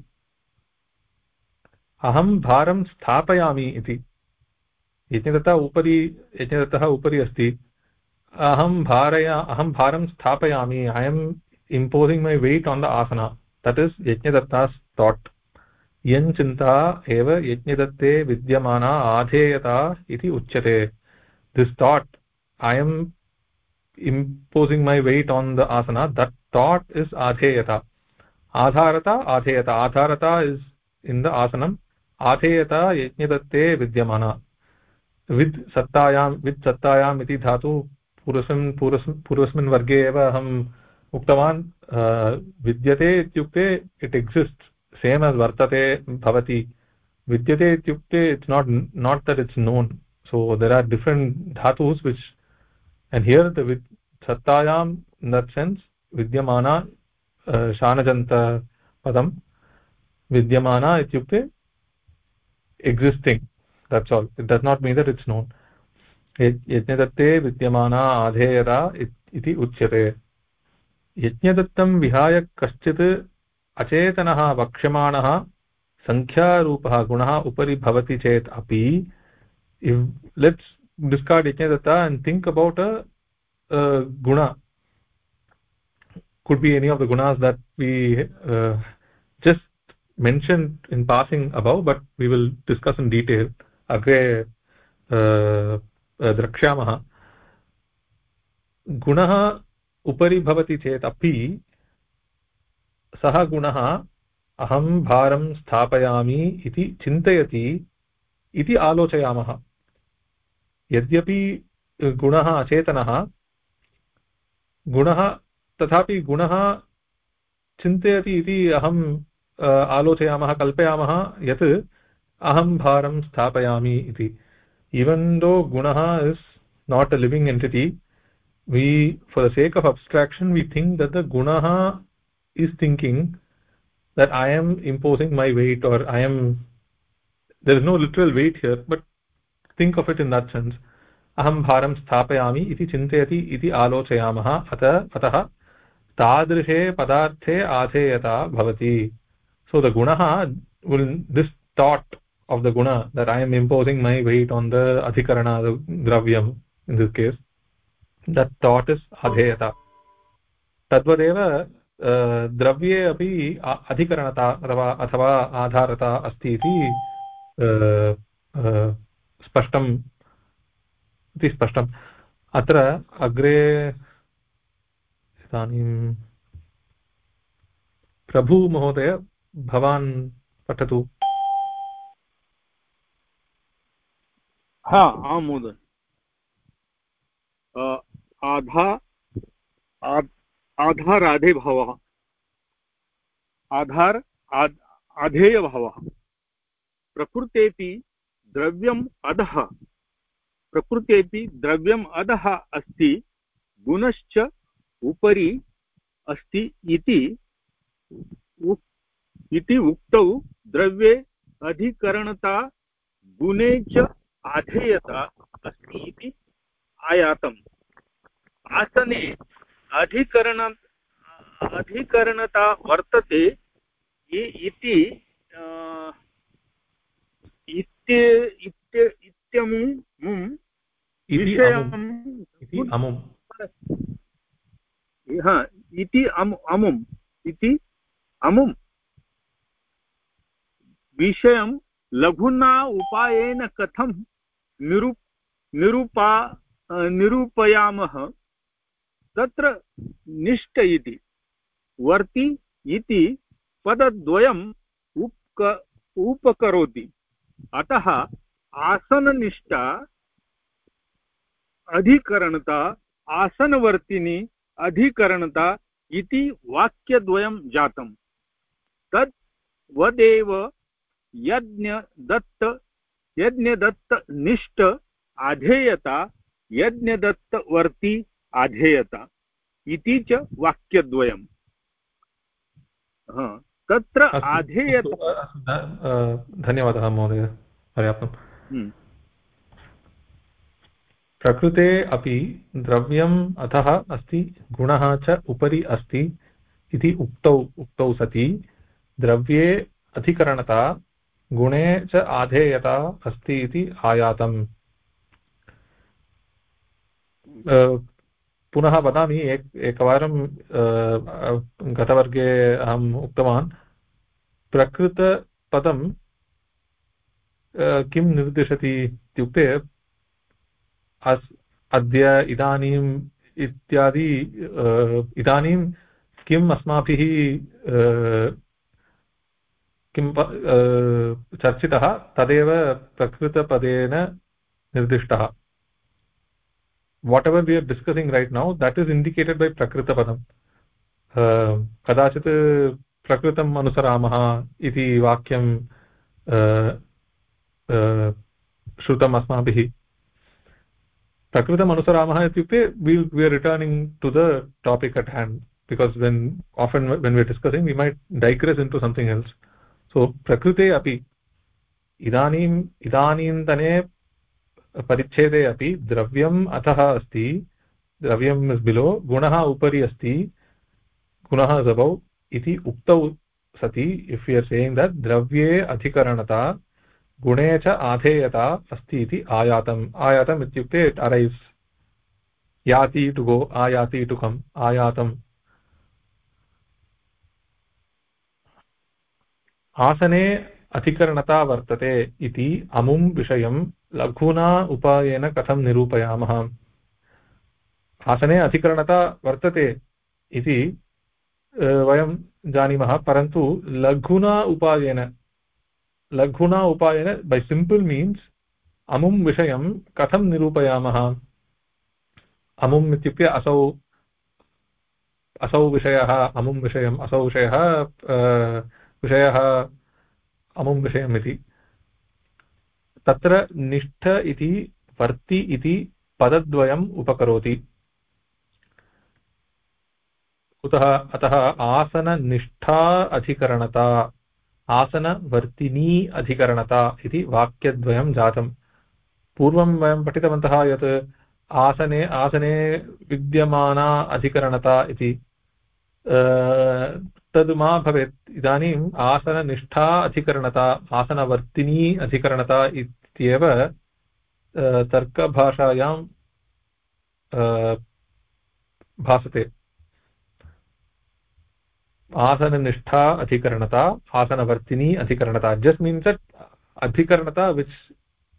अहं भारं स्थापयामि इति यज्ञदत्तः उपरि यज्ञदत्तः उपरि अस्ति अहं भारया अहं भारं स्थापयामि I am imposing my weight on the Asna that is यज्ञदत्तास् थाट् इयं चिन्ता एव यज्ञदत्ते विद्यमाना आधेयता इति उच्यते this thought I am imposing my weight on the asana that thought is adheyata adharata adheyata adharata is in the asanam adheyata yajnadatte vidyamana विद् सत्तायां विद् सत्तायाम् इति धातु पूर्वस्मिन् पूर्वस्मिन् पूर्वस्मिन् वर्गे एव अहम् उक्तवान् विद्यते इत्युक्ते इट् एक्सिस्ट् सेम् अस् वर्तते भवति। विद्यते इत्युक्ते it's not not that it's known so there are different धातुस् which and here the विद् सत्तायाम् इन् दट् सेन्स् विद्यमाना शानजन्त पदं विद्यमाना इत्युक्ते existing that's all it does not mean that it's known यज्ञदत्ते विद्यमाना आधेयरा इति उच्यते। यज्ञदत्तं विहाय कश्चित् अचेतनः वक्ष्यमाणः सङ्ख्यारूपः गुणः उपरि भवति चेत् अपि let's discard Yajnadatta and think about गुण. Could be any of the gunas that we uh, just mentioned in passing above but we will discuss in detail. agre uh, द्रक्ष्यामः। गुणः उपरि भवति चेत् अपि सः गुणः अहं भारं स्थापयामि इति चिन्तयति इति आलोचयामः। यद्यपि गुणः अचेतनः, गुणः तथापि गुणः चिन्तयति इति अहम् आलोचयामः, कल्पयामः यत् aham bharam sthapayami iti even though gunaha is not a living entity we for the sake of abstraction we think that the gunaha is thinking that i am imposing my weight or i am there is no literal weight here but think of it in that sense अहं भारं स्थापयामि इति चिन्तयति इति आलोचयामः अत अतः तादृशे पदार्थे आधेयता भवति so the gunaha will this thought of the guna that i am imposing my weight on the adhikarana the dravyam in this case that thought is adheyata तद्वदेव द्रव्ये अपि अधिकरणता अथवा अथवा आधारता अस्ति इति स्पष्टम् इति स्पष्टम् अत्र अग्रे इदानीं प्रभुमहोदय भवान् पठतु हा आं महोदय आधा आधाराधे भावः। आधार आधेयभावः प्रकृतेपि द्रव्यम् अधः। प्रकृतेपि द्रव्यम् अधः अस्ति, गुणश्च उपरि अस्ति इति इति उक्तौ द्रव्ये अधिकरणता गुणे च आधेयता अस्ति इति आयातम्। आसने अधिकरण अधिकरणता वर्तते इति इत्यमुं इति अमुम् इति अमुं। विषयं लघुना उपायेन कथं निरू निरूपा निरूपयामः तत्र निष्ठ इति वर्ति इति पदद्वयम् उप्क, उपकरोति। अतः आसननिष्ठा, अधिकरणता, आसनवर्तिनी, अधिकरणता इति वाक्यद्वयं जातम्। तद् वदेव यज्ञदत्त यज्ञदत्तनिष्ठ आधेयता यज्ञदत्तवर्ती आधेयता इति च वाक्यद्वयम्। तत्र आधेयता धन्यवादः महोदय पर्याप्तम्। हम्म। प्रकृते अपि द्रव्यम् अधः अस्ति गुणः च उपरि अस्ति इति उक्तौ उक्तौ सति। द्रव्ये अधिकरणता गुणे च आधेयता अस्ति इति आयातम्। पुनः वदामि, एक, एकवारं गतवर्गे अहम् उक्तवान्, प्रकृतपदं किं निर्दिशति इत्युक्ते, अस्, अद्य इदानीम् इत्यादि इदानीं किम् अस्माभिः किं चर्चितः, तदेव प्रकृतपदेन निर्दिष्टः। Whatever we are discussing right now that is indicated by प्रकृतपदं कदाचित् प्रकृतम् अनुसरामः इति वाक्यं श्रुतम् अस्माभिः। प्रकृतम् अनुसरामः इत्युक्ते we we are returning to the topic at hand because when often when we discussing we might digress into something else so प्रकृते अपि इदानीम् इदानीन्तने परिच्छेदे अपि द्रव्यम् अधः अस्ति, द्रव्यम् इस् बिलो गुणः उपरि अस्ति, गुणः सबौ इति उक्तौ सति इफ् यु आर् दट् द्रव्ये अधिकरणता, गुणे च आधेयता अस्ति इति आयातम्। आयातम् इत्युक्ते अरैस् याति टु गो, आयाति टु कम्, आयातम्। आसने अधिकरणता वर्तते इति अमुं विषयं लघुना उपायेन कथं निरूपयामः। आसने अधिकरणता वर्तते इति वयं जानीमः, परन्तु लघुना उपायेन लघुना उपायेन बै सिम्पल् मीन्स् अमुं विषयं कथं निरूपयामः? अमुम् इत्युक्ते असौ असौ विषयः, अमुं विषयम् असौ विषयः विषयः अमुं विषयम् इति तत्र निष्ठ इति, वर्ति इति पदद्वयम् उपकरोति। कुतः? अतः आसननिष्ठा अधिकरणता, आसनवर्तिनी अधिकरणता इति वाक्यद्वयं जातम्। पूर्वं वयं पठितवन्तः यत् आसने आसने विद्यमाना अधिकरणता इति। तद् मा भवेत्। इदानीम् आसननिष्ठा अधिकरणता, आसनवर्तिनी अधिकरणता इत्येव तर्कभाषायां भासते। आसननिष्ठा अधिकरणता, आसनवर्तिनी अधिकरणता। Just means that अधिकरणता which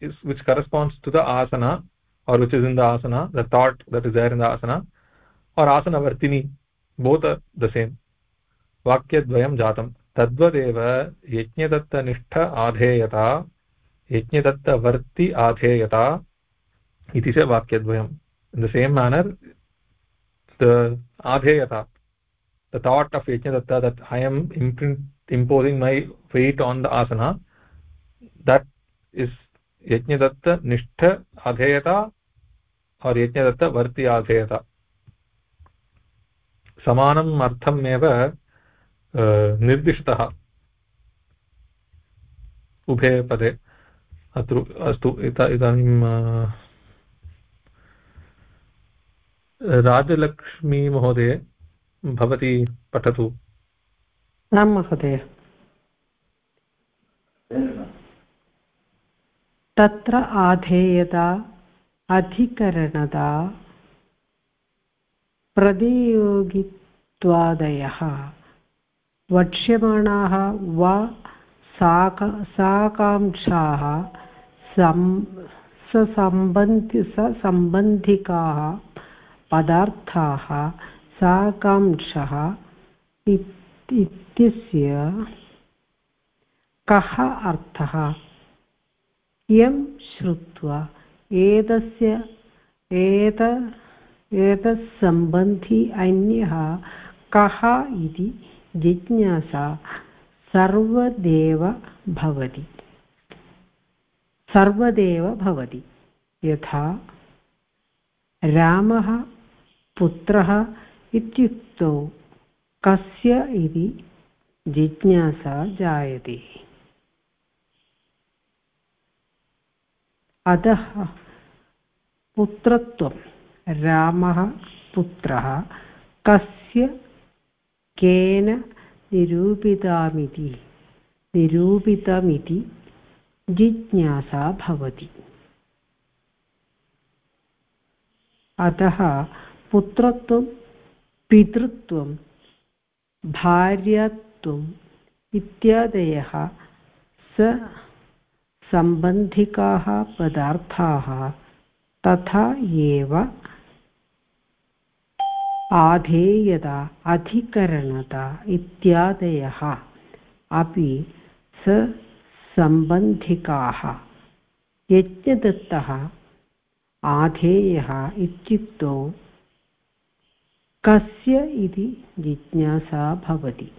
is which corresponds to the आसन or which is in the आसन the thought that is there in the आसन और् आसनवर्तिनी बोत् द सेम् वाक्यद्वयं जातं। तद्वदेव यज्ञदत्तनिष्ठ आधेयता, यज्ञदत्तवर्ति आधेयता इति च वाक्यद्वयम्। इन् द सेम् मेनर् आधेयता the thought of Yajnadatta that I am imprint imposing my fat on the आसन दट् इस् यज्ञदत्तनिष्ठ आधेयता और् यज्ञदत्तवर्ति आधेयता। समानम् अर्थमेव निर्दिष्टः उभे पदे अत्र अस्तु इदानीं राजलक्ष्मी भवती पठतु आं महोदय तत्र आधेयता अधिकरणता प्रतियोगित्वादयः वक्ष्यमाणाः वा साक साकाङ्क्षाः सम् ससम्बन्धि ससम्बन्धिकाः पदार्थाः साकाङ्क्षः इत्यस्य कः अर्थः? इयं श्रुत्वा एतस्य, एत, एतत्सम्बन्धी अन्यः कः इति जिज्ञासा सर्वदेव भवति सर्वदेव भवति यथा रामः पुत्रः इत्युक्तौ कस्य इति जिज्ञासा जायते अतः पुत्रत्वं रामः पुत्रः कस्य केन निरूपितामिति। निरूपितमिति जिज्ञासा भवति। अतः पुत्रत्वं, पितृत्वं, भार्यत्वम् इत्यादयः स सम्बन्धिकाः पदार्थाः तथा एव आधेयता, अधिकरणता इत्यादयः। अपि सम्बन्धिकाः यज्ञदत्तः आधेयः इत्युक्तौ, कस्य इति जिज्ञासा भवति।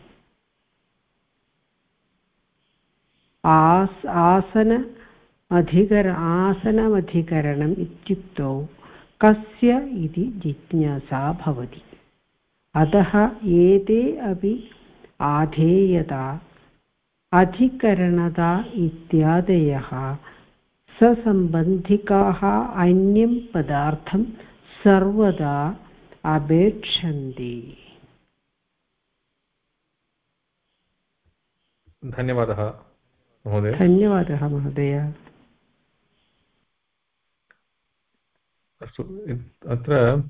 आस् आसन आसनमधिकरणम् इत्युक्तौ कस्य इति जिज्ञासा भवति। अतः एते अपि आधेयता अधिकरणता इत्यादयः ससम्बन्धिकाः अन्यं पदार्थं सर्वदा अपेक्षन्ते। धन्यवादः महोदय। धन्यवादः महोदय। अस्तु अत्र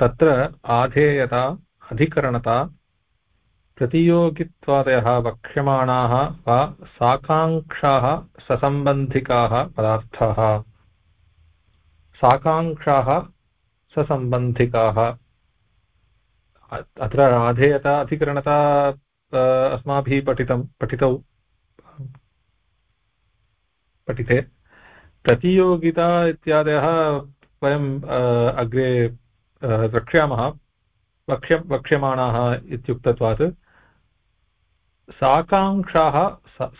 तत्र आधेयता, अधिकरणता, प्रतियोगित्वादयः वक्ष्यमाणाः वा साकाङ्क्षाः ससम्बन्धिकाः पदार्थाः। साकाङ्क्षाः ससम्बन्धिकाः। अत्र आधेयता, अधिकरणता अस्माभिः पठितं, पठितौ, पठिते। प्रतियोगिता इत्यादयः वयम् अग्रे द्रक्ष्यामः वक्ष्य वक्ष्यमाणाः इत्युक्तत्वात् साकाङ्क्षाः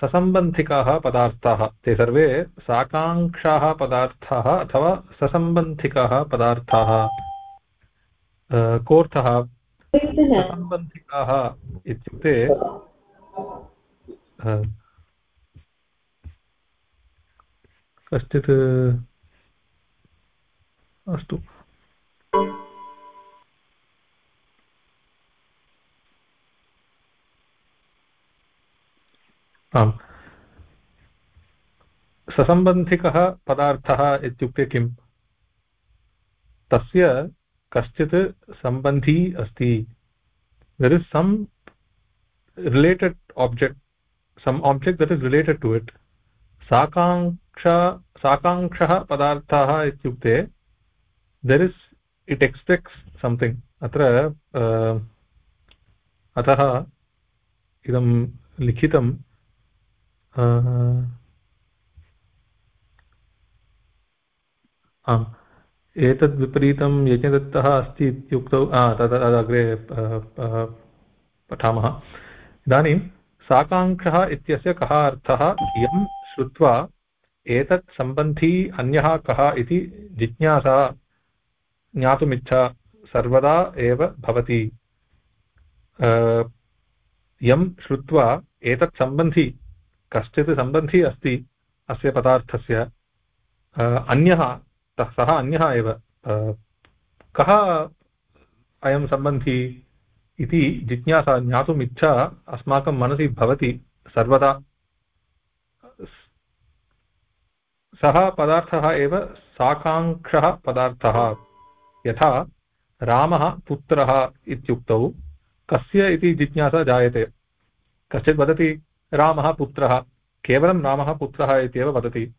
ससम्बन्धिकाः पदार्थाः। ते सर्वे साकाङ्क्षाः पदार्थाः अथवा ससम्बन्धिकाः पदार्थाः। कोऽर्थः? ससम्बन्धिकाः इत्युक्ते कश्चित्, अस्तु। आम्। ससम्बन्धिकः पदार्थः इत्युक्ते किम्? तस्य कश्चित् सम्बन्धी अस्ति। There is some related object some object that is related to it साकाङ् sakanksha padarthah ityukte there is, it expects something. अत्र अतः इदं लिखितं आम्, एतद् विपरीतं यज्ञदत्तः अस्ति इत्युक्तौ तद् अग्रे पठामः। इदानीं साकाङ्क्षः इत्यस्य कः अर्थः यं श्रुत्वा एतत् सम्बन्धी अन्यः कः इति जिज्ञासा, ज्ञातुमिच्छा सर्वदा एव भवति। यं श्रुत्वा एतत् सम्बन्धी, कश्चित् सम्बन्धी अस्ति, अस्य पदार्थस्य अन्यः सः अन्यः एव कः अयं सम्बन्धी इति जिज्ञासा ज्ञातुम् इच्छा अस्माकं मनसि भवति सर्वदा। सः पदार्थः एव साकाङ्क्षः पदार्थः। यथा, रामः पुत्रः इत्युक्तौ, कस्य इति जिज्ञासा जायते। कश्चित् वदति, रामः पुत्रः, केवलं रामः पुत्रः इत्येव वदति।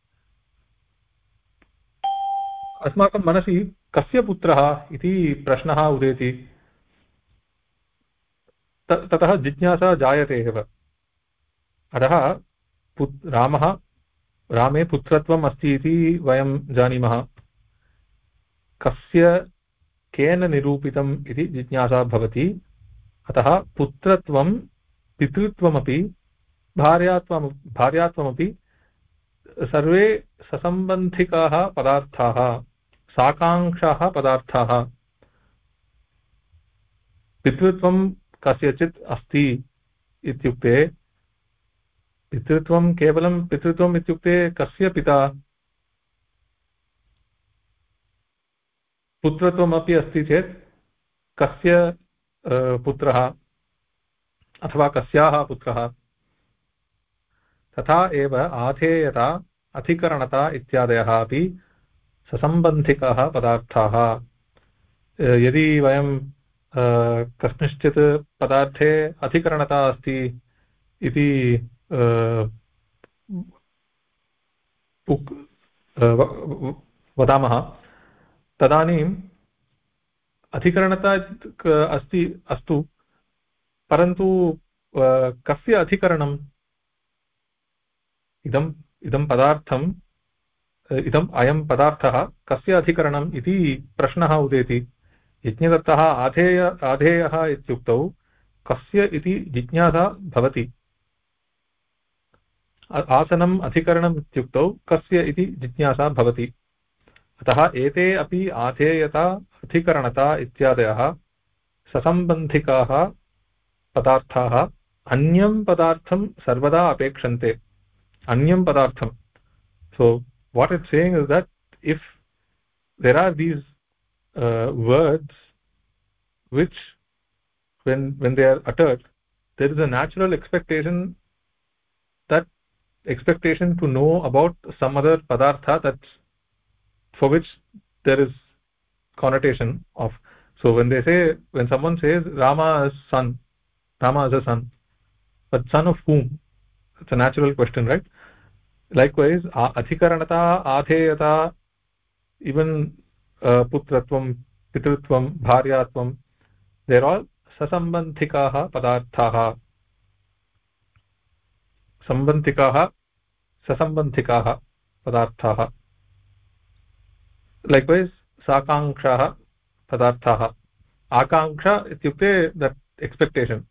अस्माकं मनसि, कस्य पुत्रः इति प्रश्नः उदेति। ततः जिज्ञासा जायते एव। अतः रामः रामे पुत्रत्वम् अस्ति इति वयं जानीमः। कस्य केन निरूपितम् इति जिज्ञासा भवति। अतः पुत्रत्वं, पितृत्वमपि भार्यात्वं भार्यात्वमपि सर्वे ससम्बन्धिकाः पदार्थाः, साकाङ्क्षाः पदार्थाः। पितृत्वं कस्यचित् अस्ति इत्युक्ते पितृत्वं केवलं पितृत्वम् इत्युक्ते कस्य पिता? पुत्रत्वमपि अस्ति चेत् कस्य पुत्रः अथवा कस्याः पुत्रः? तथा एव आधेयता, अधिकरणता इत्यादयः अपि ससम्बन्धिकाः पदार्थाः। यदि वयं कस्मिंश्चित् पदार्थे अधिकरणता अस्ति इति वदामः। तदानीम् अधिकरणता अस्ति, अस्तु। परन्तु कस्य अधिकरणम्? इदम् इदं पदार्थम् इदम् अयं पदार्थः कस्य अधिकरणम् इति प्रश्नः उदेति। यज्ञदत्तः आधेय, आधेयः इत्युक्तौ, कस्य इति जिज्ञासा भवति। आसनम अधिकरणम् इत्युक्तौ कस्य इति जिज्ञासा भवति। अतः एते अपि आधेयता, अधिकरणता इत्यादय ससम्बन्धिकाः पदार्थाः अन्यं पदार्थं सर्वदा अपेक्षन्ते। अन्यं पदार्थं। So what is say that that if there these word which which when they are uttered there is a natural expectation expectation to know about some other padartha that's for which there is connotation of so when they say when someone says rama is son rama is a son but son of whom it's a natural question right likewise adhikaranata adheyata even पुत्रत्वं पितृत्वं भार्यात्वं there all ससम्बन्धिकाः पदार्थाः सम्बन्धिकाः ससम्बन्धिकाः पदार्थाः। Likewise साकाङ्क्षाः पदार्थाः। आकाङ्क्षा इत्युक्ते दट् एक्स्पेक्टेशन्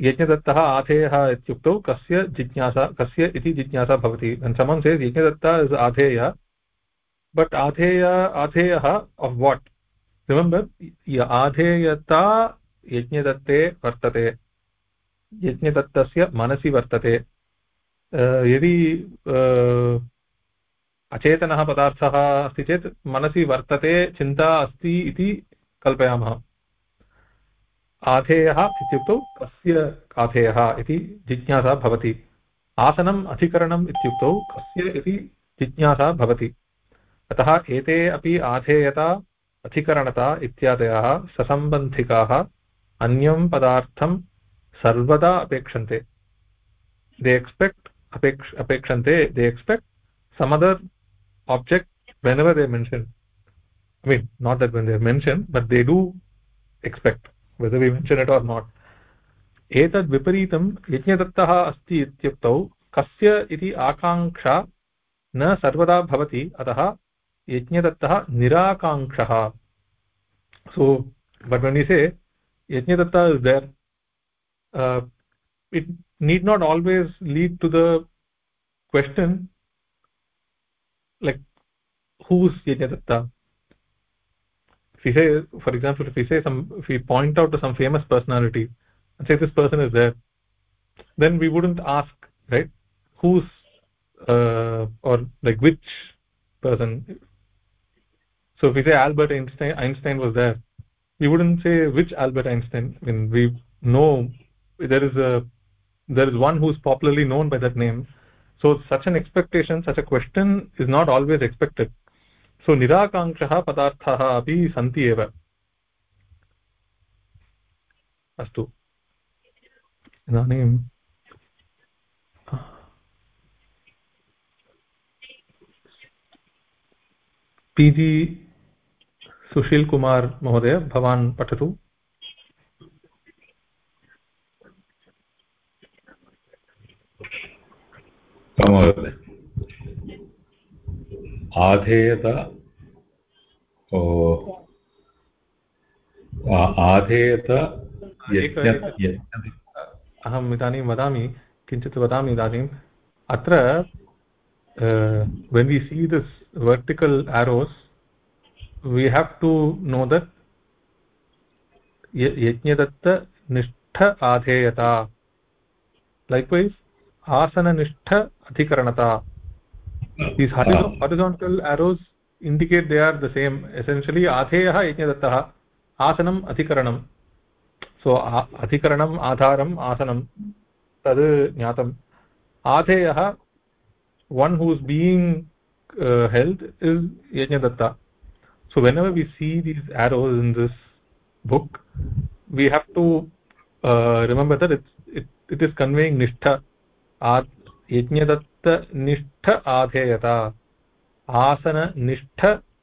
यज्ञदत्तः आधेयः इत्युक्तौ कस्य जिज्ञासा, कस्य इति जिज्ञासा भवति। समं चेत् यज्ञदत्ता इस् आधेय, but adheya adheyah of what? Remember adheyata यज्ञदत्ते वर्तते। यज्ञदत्तस्य मनसि वर्तते। यदि अचेतनः पदार्थः अस्ति चेत् मनसि वर्तते, चिन्ता अस्ति इति कल्पयामः। आधेयः इत्युक्तौ कस्य आधेयः इति जिज्ञासा भवति। आसनम् अधिकरणम् इत्युक्तौ कस्य इति जिज्ञासा भवति। अतः एते अपि आधेयता, अधिकरणता इत्यादयः ससम्बन्धिकाः अन्यं पदार्थं सर्वदा अपेक्षन्ते। दे एक्स्पेक्ट् अपेक्ष, अपेक्षन्ते they expect some other object whenever they mention I mean not that when they mention but they do expect whether we mention it or not एतद्विपरीतं यज्ञदत्तः अस्ति इत्युक्तौ, कस्य इति आकाङ्क्षा न सर्वदा भवति, अतः यज्ञदत्तः निराकाङ्क्षः। So but one is a Yajnadatta is there uh, it need not always lead to the question like who's yajnadatta if we say for example if we say some if we point out to some famous personality and say this person is there then we wouldn't ask right? Who's uh, or like which person? So if we say albert einstein einstein was there we wouldn't say which albert einstein. I mean we know there is a there is one who is popularly known by that name so such an expectation such a question is not always expected so nirakankshaः padarthaः api santi eva अस्तु इदानीं P G Sushil Kumar महोदय भवान् पठतु क्रमवर्ते आधेयता ओ अहम् इदानीं वदामि किञ्चित् वदामि इदानीम् अत्र see this vertical arrows we have to know that यज्ञदत्तनिष्ठ आधेयता लैक् आसन निष्ठ adhikaranata these horizontal arrows indicate they are the same essentially adheyah yajnadattah asanam adhikaranam so adhikaranam adharam asanam tad jnatam adheyah one who is being uh, held is yajnadatta so whenever we see these arrows in this book we have to uh, remember that it's, it, it is conveying nishtha yajnadatta यज्ञदत्तनिष्ठ आधेयता आसननिष्ठ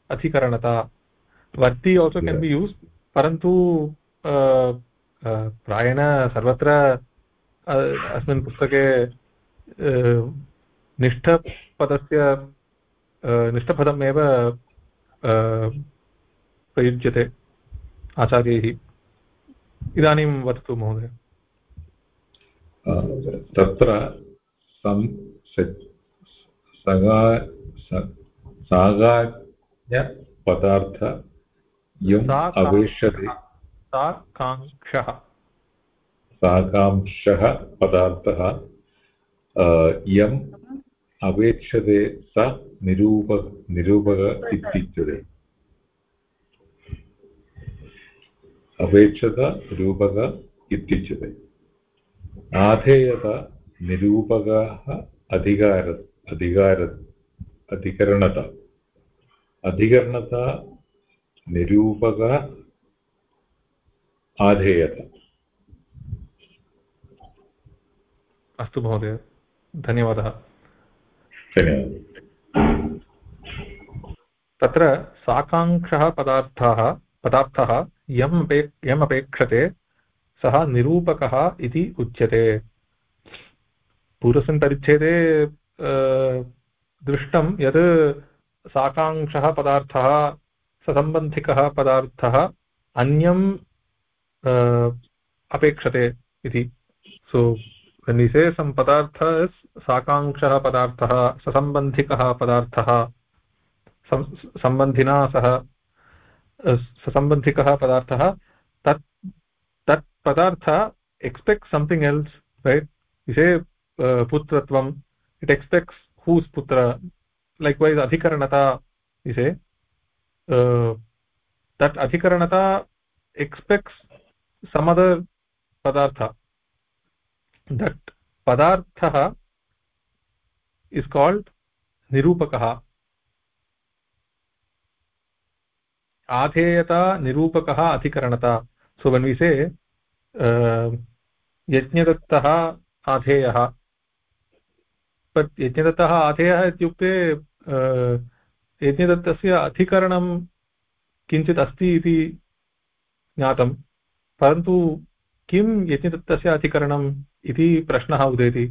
अधिकरणता। वर्ति also can be use परन्तु प्रायेण सर्वत्र अस्मिन् पुस्तके निष्ठपदस्य प्रयुज्य प्रयुज्यते आचार्यैः। इदानीं महोदय। सागाज्ञपदार्थ यम् अवेशते साकाङ्क्षः। साकांक्षः पदार्थः यम् अवेक्षते स निरूप निरूपक इत्युच्यते। अपेक्षत रूपक इत्युच्यते। आधेयत निरूपकः अधिकार अधिकार अधिकरणता। अधिकरणता निरूपक आधेयत। अस्तु महोदय धन्यवादः। तत्र साकाङ्क्षः पदार्थः पदार्थः यम् अपे यम् अपेक्षते सः निरूपकः इति उच्यते। पूर्वस्मिन् परिच्छेदे दृष्टं यत् साकाङ्क्षः पदार्थः, ससम्बन्धिकः पदार्थः अन्यम् अपेक्षते इति। सो निशेषं पदार्थ साकाङ्क्षः पदार्थः, ससम्बन्धिकः पदार्थः सम्बन्धिना सह ससम्बन्धिकः पदार्थः, तत् तत् पदार्थ एक्स्पेक्ट् सम्थिङ्ग् एल्स् रैट् विषये uh, putratvam it expects whose putra likewise adhikaranata you say uh, that adhikaranata expects some other padartha that padarthah is called nirupakah nirupakah adhikaranata so when we say uh, यज्ञदत्तः आधेयः but यज्ञदत्तः आधेयः इत्युक्ते यज्ञदत्तस्य अधिकरणं किञ्चित् अस्ति इति ज्ञातं, परन्तु किं यज्ञदत्तस्य अधिकरणम् इति प्रश्नः उदेति?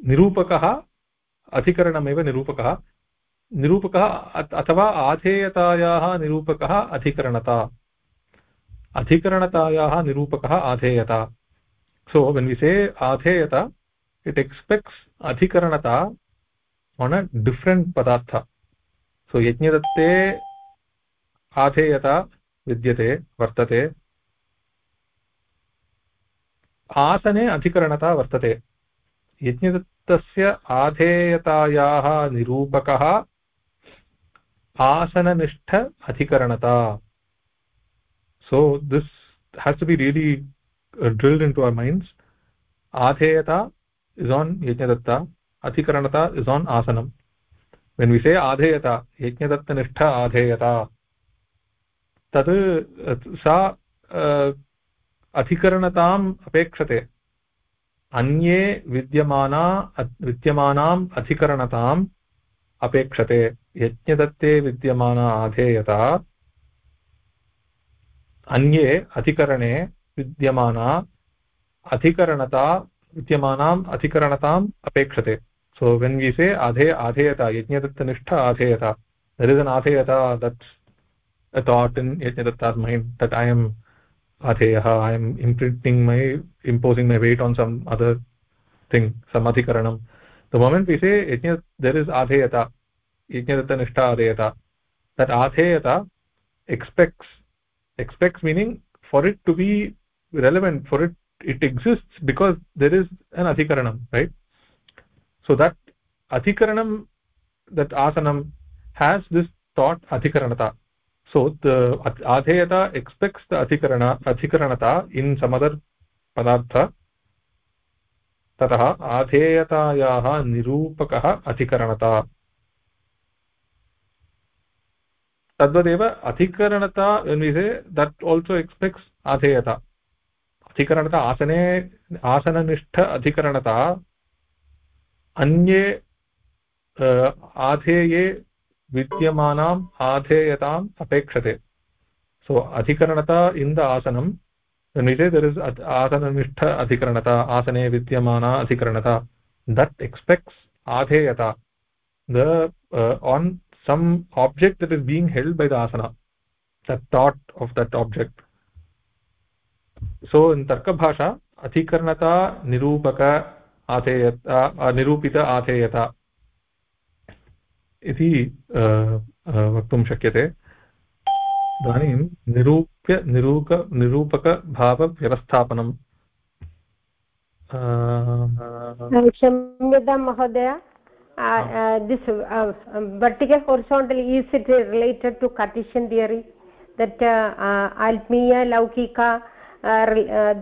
निरूपकः अधिकरणमेव निरूपकः। निरूपकः अथवा आधेयतायाः निरूपकः अधिकरणता। अधिकरणतायाः निरूपकः आधेयत। सो वेन् विषये आधेयत इट् एक्स्पेक्ट्स् अधिकरणता आन् अ डिफ्रेण्ट् पदार्थ सो यज्ञदत्ते आधेयता विद्यते, वर्तते। आसने अधिकरणता वर्तते। यज्ञदत्तस्य आधेयतायाः निरूपकः आसननिष्ठ अधिकरणता। So this has to be really uh, drilled into our minds adheyata is on yajnadatta adhikaranata is on asanam when we say adheyata yajnadatta nishtha adheyata तद् सा अधिकरणताम् अपेक्षते अन्ये विद्यमाना विद्यमानाम् अधिकरणताम् अपेक्षते यज्ञदत्ते विद्यमाना आधेयता अन्ये अधिकरणे विद्यमाना, अधिकरणता, विद्यमानाम् अधिकरणताम् अपेक्षते। सो वेन् वि से अधे आधेयता, यज्ञदत्तनिष्ठ आधेयता दर् इस् अन् आधेयता दट् थाट् इन् यज्ञदत्तात् my that I am आधेयः I am imprinting my imposing my weight on some other thing some अधिकरणं the moment we यज्ञ दर् इस् आधेयता, यज्ञदत्तनिष्ठ आधेयता that आधेयता expects expects meaning for it to be relevant for it it exists because there is an adhikaranam right so that adhikaranam that asanam has this thought adhikaranata so the adheyata expects the adhikarana adhikaranata in some other padartha ततः आधेयतायाः निरूपकः अधिकरणता तद्वदेव अधिकरणता we say that also आधेयता। अधिकरणता आसने, आसननिष्ठ अधिकरणता अन्ये आधेये विद्यमानाम् आधेयताम् अपेक्षते। सो अधिकरणता इन् द आसनं दर् इस् आसननिष्ठ अधिकरणता, आसने विद्यमाना अधिकरणता दट् एक्स्पेक्ट्स् आधेयता। The on some object that is being held by the Asna the thought of that object so in तर्कभाषा अधिकरणता निरूपक आधेयता निरूपित आधेयता इति वक्तुं शक्यते इदानीं निरूप्य निरूप निरूपकभावव्यवस्थापनम् क्षम्यतां महोदय this uh, vertical horizontal is it related to cartesian theory that uh, uh, alpmiya laukika uh,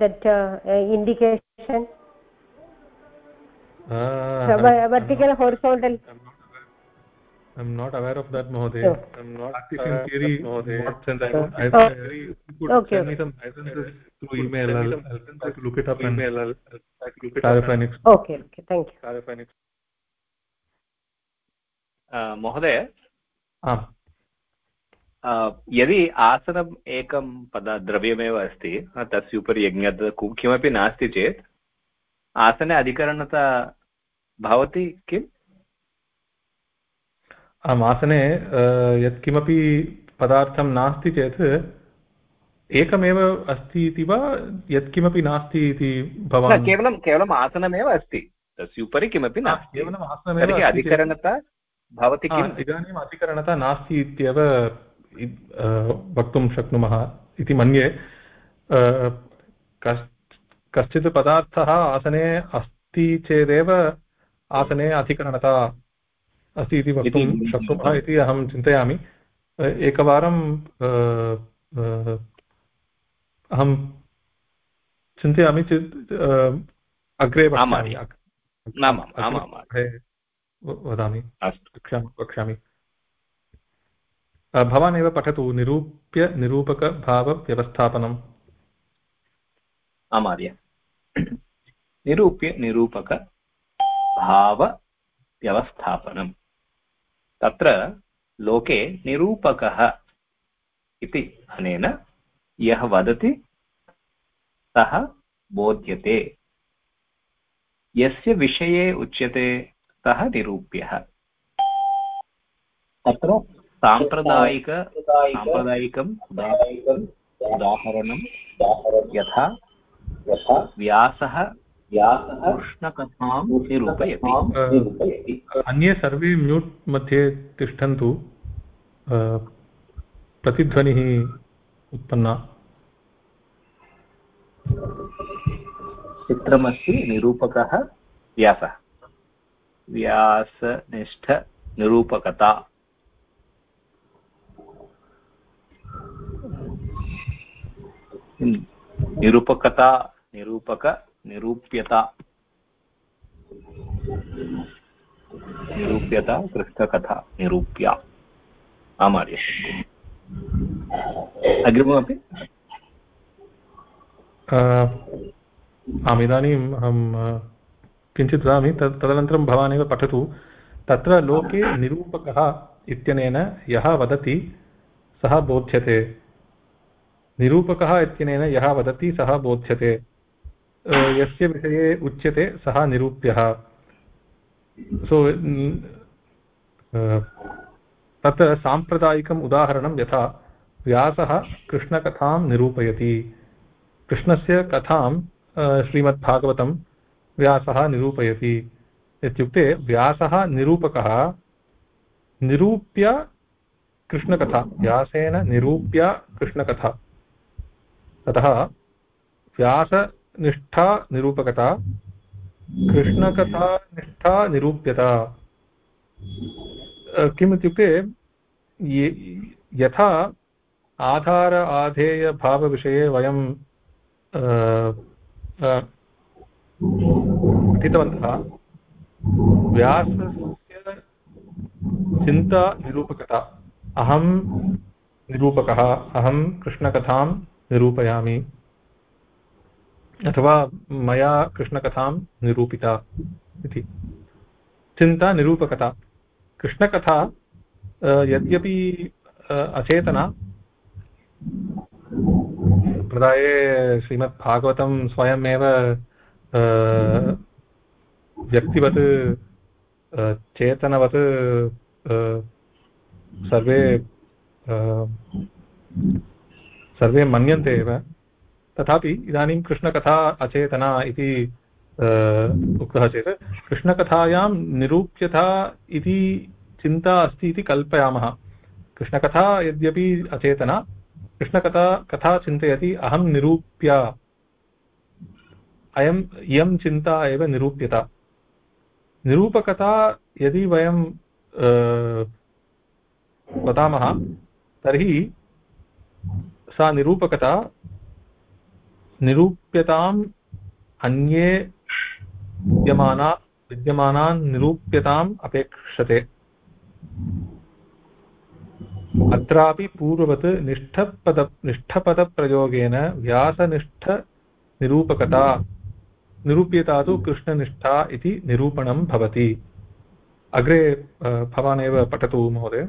that uh, indication uh, vertical not, horizontal I'm not aware of that, Mahoday. Sure. I'm not Cartesian theory. What sense? I, Sure. I, Oh. I, you could Okay, send me okay. some references through email. I'll, I'll try to look it up and email I'll, I'll look it up clarify and next. okay okay thank you Clarify next. महोदय? आम्। यदि आसनम् एकं पद द्रव्यमेव अस्ति अ, तस्य उपरि यज्ञ कु- किमपि नास्ति चेत् आसने अधिकरणता भवति किम्? आम् आसने यत्किमपि पदार्थं नास्ति चेत् एकमेव अस्ति इति वा यत्किमपि नास्ति इति भवान् केवलं केवलम् आसनमेव अस्ति तस्य उपरि किमपि नास्ति। केवलम् आसनमेव अधिकरणता भवति किम्? इदानीम् अधिकरणता नास्ति इत्येव वक्तुं शक्नुमः इति मन्ये। कश्चित् पदार्थः आसने अस्ति चेदेव आसने अधिकरणता अस्ति इति वक्तुं शक्नुमः इति अहं चिन्तयामि। एकवारं अहं चिन्तयामि चेत् अग्रे वदामि। अस्तु। वक्ष्यामि वक्ष्यामि। अ, भवानेव पठतु निरूप्य निरूपकभावव्यवस्थापनम्। आमार्य निरूप्य निरूपक भावव्यवस्थापनम् तत्र लोके निरूपकः इति अनेन यः वदति सः बोध्यते। यस्य विषये उच्यते सः निरूप्यः। तत्र साम्प्रदायिक साम्प्रदायिकम् उदाहरणं। यथा व्यासः कृष्णकथां निरूपयति। अन्ये सर्वे म्यूट् मध्ये तिष्ठन्तु। प्रतिध्वनिः उत्पन्ना। चित्रमस्ति निरूपकः व्यासः। व्यासनिष्ठनिरूपकता निरूपकता। निरूपक निरूप्यता। निरूप्यता कृष्णकथा निरूप्या। आमार्य। अग्रिममपि? आम् इदानीम् अहं किञ्चित् वदामि तद् तदनन्तरं भवानेव पठतु। तत्र लोके निरूपकः इत्यनेन यः वदति, सः बोध्यते। निरूपकः इत्यनेन यः वदति, सः बोध्यते। यस्य विषये उच्यते, सः निरूप्यः। सो तत् साम्प्रदायिकम् उदाहरणं यथा, व्यासः कृष्णकथां निरूपयति। कृष्णस्य कथां श्रीमद्भागवतं व्यासः निरूपयति इत्युक्ते व्यासः निरूपकः निरूप्य कृष्णकथा, व्यासेन निरूप्य कृष्णकथा। ततः व्यासनिष्ठा निरूपकता, कृष्णकथानिष्ठा निरूप्यता। किम् इत्युक्ते यथा आधार आधेयभावविषये वयं पठितवन्तः, व्यासस्य चिन्ता निरूपकता। अहं निरूपकः, अहं कृष्णकथां निरूपयामि। अथवा मया कृष्णकथां निरूपिता इति। चिन्ता निरूपकता। कृष्णकथा यद्यपि अचेतना सम्प्रदाये श्रीमद्भागवतं स्वयमेव व्यक्तिवत् चेतनवत् सर्वे सर्वे मन्यन्ते एव। तथापि इदानीं कृष्णकथा अचेतना इति उक्तः चेत्, कृष्णकथायां निरूप्यता इति चिन्ता अस्ति इति कल्पयामः। कृष्णकथा यद्यपि अचेतना, कृष्णकथा, कथा चिन्तयति, अहं निरूप्य। अयम् इयं चिन्ता एव निरूप्यता। निरूपकता यदि वयं वदामः, तर्हि सा निरूपकता निरूप्यताम् अन्ये विद्यमाना, विद्यमानान् निरूप्यताम् अपेक्षते। अत्रापि पूर्ववत् निष्ठपद, निष्ठपदप्रयोगेन व्यासनिष्ठनिरूपकता निरूप्यता तु कृष्णनिष्ठा इति निरूपणं भवति। अग्रे भवान् एव पठतु महोदय।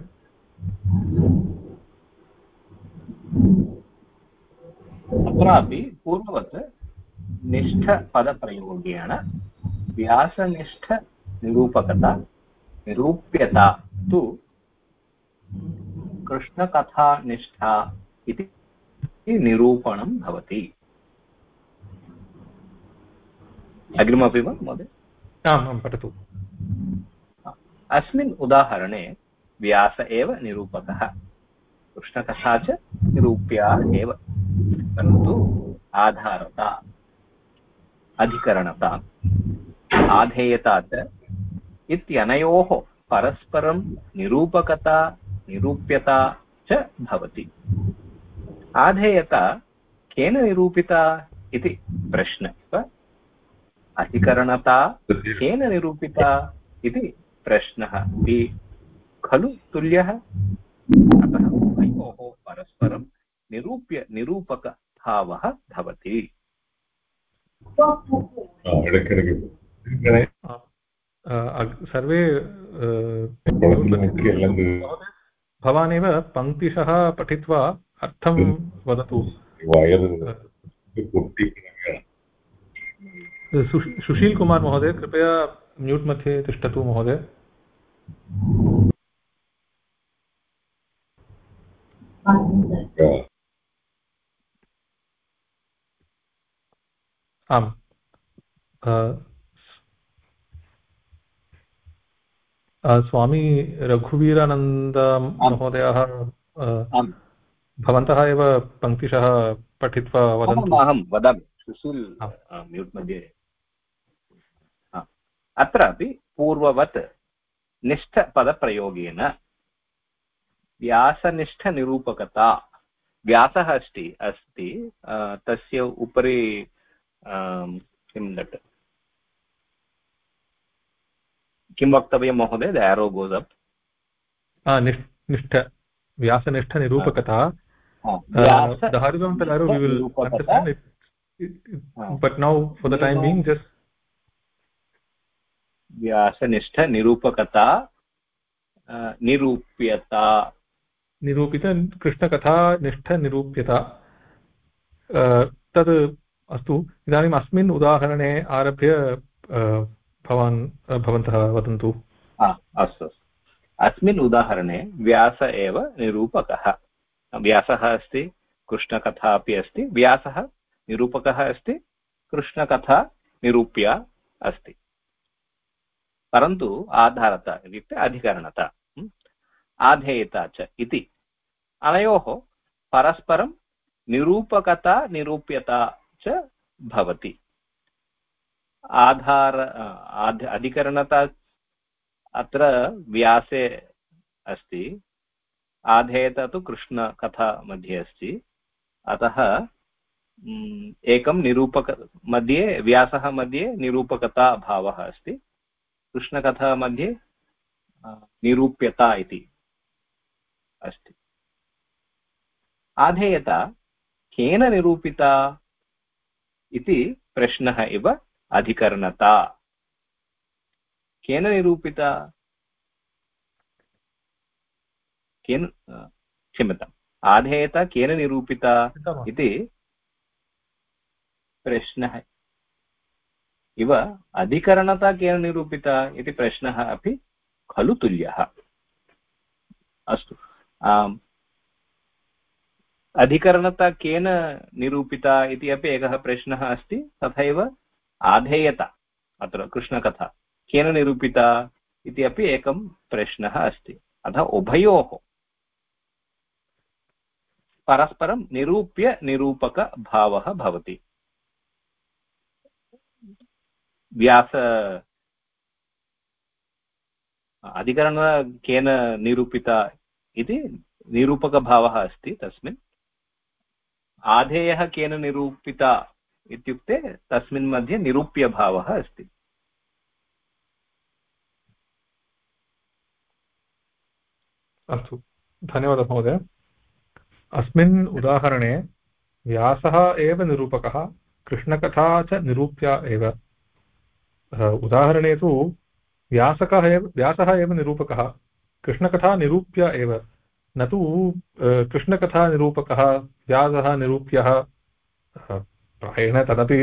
अत्रापि पूर्ववत् निष्ठपदप्रयोगेण व्यासनिष्ठनिरूपकता निरूप्यता तु कृष्णकथानिष्ठा इति निरूपणं भवति। अग्रिमपि वा महोदय? आम् आं पठतु। अस्मिन् उदाहरणे व्यास एव निरूपकः। कृष्णकथा च निरूप्या एव। परन्तु आधारता अधिकरणता आधेयता च इत्यनयोः परस्परं निरूपकता निरूप्यता च भवति। आधेयता केन निरूपिता इति प्रश्नः। अधिकरणता केन निरूपिता इति प्रश्नः। अपि खलु तुल्यः? अतः उभयोः परस्परं निरूप्य निरूपकभावः भवति। सर्वे भवानेव पङ्क्तिशः पठित्वा अर्थं वदतु। सुशील कुमार महोदय कृपया म्यूट् मध्ये तिष्ठतु महोदय। आम् स्वामी रघुवीरानन्द महोदयः भवन्तः एव पङ्क्तिशः पठित्वा वदन्तु। अहं वदामि। सुशील म्यूट् मध्ये अत्रापि पूर्ववत् निष्ठपदप्रयोगेन व्यासनिष्ठनिरूपकता व्यासः अस्ति अस्ति तस्य उपरि किं दट् किं वक्तव्यं महोदय? द एरो गोस् अप् निष्ठ व्यासनिष्ठनिरूपकता. but now for the time being just व्यासनिष्ठनिरूपकता निरूप्यता। निरूपित कृष्णकथा निष्ठनिरूप्यता तद् अस्तु। इदानीम् अस्मिन् उदाहरणे आरभ्य भवान् भवन्तः वदन्तु। अस्तु। अस्मिन् उदाहरणे व्यास एव निरूपकः। व्यासः अस्ति कृष्णकथा अपि अस्ति। व्यासः निरूपकः अस्ति कृष्णकथा निरूप्या अस्ति। परन्तु आधारता इत्युक्ते अधिकरणता आधेयता च इति। अनयोः परस्परं निरूपकता, निरूप्यता च भवति। आधार अधिकरणता अत्र व्यासे अस्ति। आधेयता तु कृष्णकथा मध्ये अस्ति। अतः एकं निरूपक, मध्ये, व्यासः मध्ये निरूपकता भावः अस्ति। कृष्णकथा मध्ये निरूप्यता इति अस्ति। आधेयता केन निरूपिता इति प्रश्नः इव अधिकरणता। केन निरूपिता? केन क्षम्यताम्। आधेयता केन निरूपिता इति प्रश्नः इव अधिकरणता केन निरूपिता इति प्रश्नः अपि खलु तुल्यः। अस्तु। अधिकरणता केन निरूपिता इति अपि एकः प्रश्नः अस्ति, तथैव आधेयता, अत्र कृष्णकथा, केन निरूपिता इति अपि एकं प्रश्नः अस्ति। अतः उभयोः, परस्परं निरूप्य निरूपकभावः भवति। व्यास, अधिकरण केन निरूपिता इति निरूपकभावः अस्ति तस्मिन्। आधेयः केन निरूपिता इत्युक्ते तस्मिन् मध्ये निरूप्यभावः अस्ति। अस्तु, धन्यवादः महोदय। अस्मिन् उदाहरणे व्यासः एव निरूपकः, कृष्णकथा च निरूप्या एव। उदाहरणे तु व्यासकः एव, व्यासः एव निरूपकः, कृष्णकथा निरूप्य एव। न तु कृष्णकथानिरूपकः व्यासः निरूप्यः। प्रायेण तदपि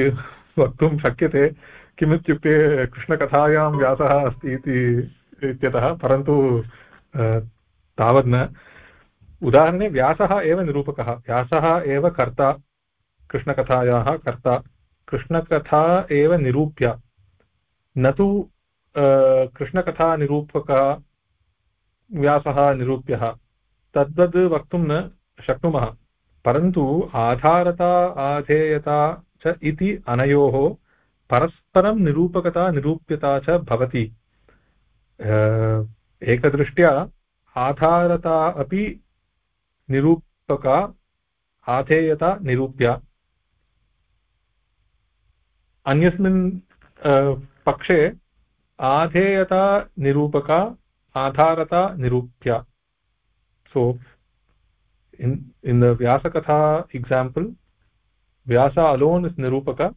वक्तुं शक्यते किमित्युक्ते कृष्णकथायां व्यासः अस्ति इति इत्यतः, परन्तु तावत् न। उदाहरणे व्यासः एव निरूपकः, व्यासः एव कर्ता, कृष्णकथायाः कर्ता, कृष्णकथा एव निरूप्य। न तु कृष्णकथानिरूपकः व्यासः निरूप्यः। तद्वद् वक्तुं न शक्नुमः। परन्तु आधारता, आधेयता च इति अनयोः परस्परं निरूपकता, निरूप्यता च भवति। एकदृष्ट्या आधारता अपि निरूपका, आधेयता निरूप्य। अन्यस्मिन् पक्षे आधेयता निरूपका आधारता निरूप्य so in in the vyasa katha example vyasa alone is nirupaka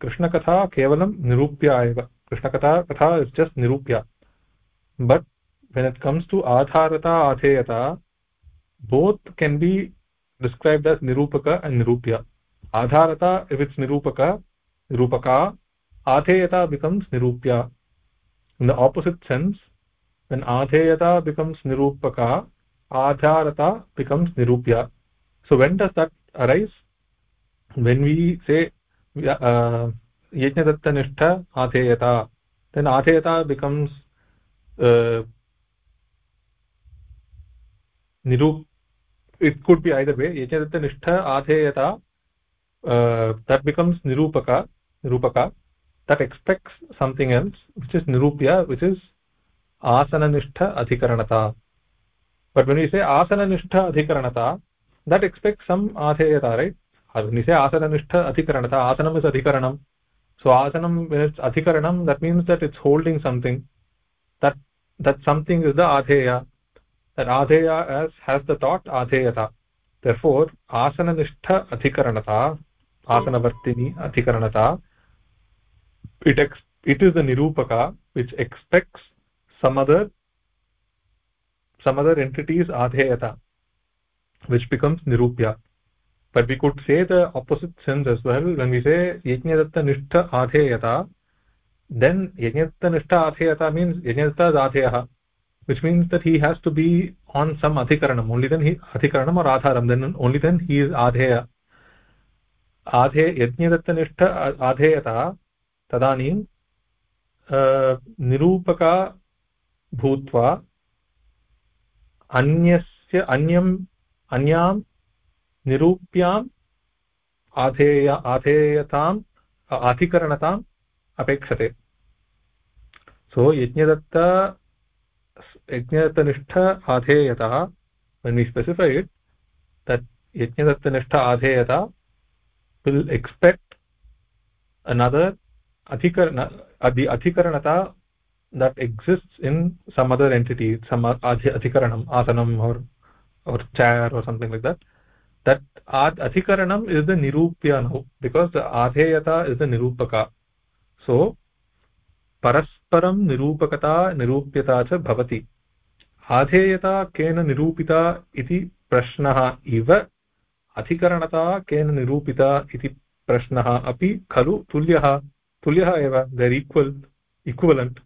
krishna katha kevalam nirupya eva krishna katha katha is just nirupya but when it comes to adharata adheyata both can be described as nirupaka and nirupya adharata if it's nirupaka nirupaka adheyata becomes nirupya. In the opposite sense when adheyata becomes nirupaka adharata becomes nirupya. So when does that arise? When we say uh, yajnadatta nishtha adheyata then adheyata becomes uh, nirup it could be either way yajnadatta nishtha adheyata uh, that becomes nirupaka nirupaka that expects something else which is nirupya which is asana nishtha adhikaranata but when we say asana nishtha adhikaranata that expects some adheyata right when we say asana nishtha adhikaranata asanam is adhikaranam so asanam when it's adhikaranam that means that it's holding something that that something is the adheya that adheya as has the thought adheyata therefore asana nishtha adhikaranata asanavartini adhikaranata it ex it is the nirupaka which expects some other some other entity is adheyata which becomes nirupya but we could say the opposite sense as well when we say yajnadatta nishtha adheyata then yajnadatta nishtha adheyata means yajnadatta is adheyah which means that he has to be on some adhikaranam only then he adhikaranam or adharam then only then he is adheya adhe yajnadatta adheyata tadanim निरूपका भूत्वा अन्यस्य अन्यम् अन्यां निरूप्याम् आधेय, आधेयताम् अधिकरणताम् अपेक्षते। सो, Yajnadatta, यज्ञदत्तनिष्ठ आधेयतः we specify it, that yajnadatta adheyata will expect another अधिकरण अधिकरणता that exist in some other entity some अधिकरणम्, आसनम् or or chair or something like that that add, अधिकरणम् the निरूप्य now because the आधेयता is the निरूपका. So परस्परं निरूपकता, निरूप्यता च आधेयता केन निरूपिता इति इव, अधिकरणता कें निरूपिता इति प्रश्नः खलु तुल्यः. तुल्यः एव देर् इक्वल् इक्वलण्ट्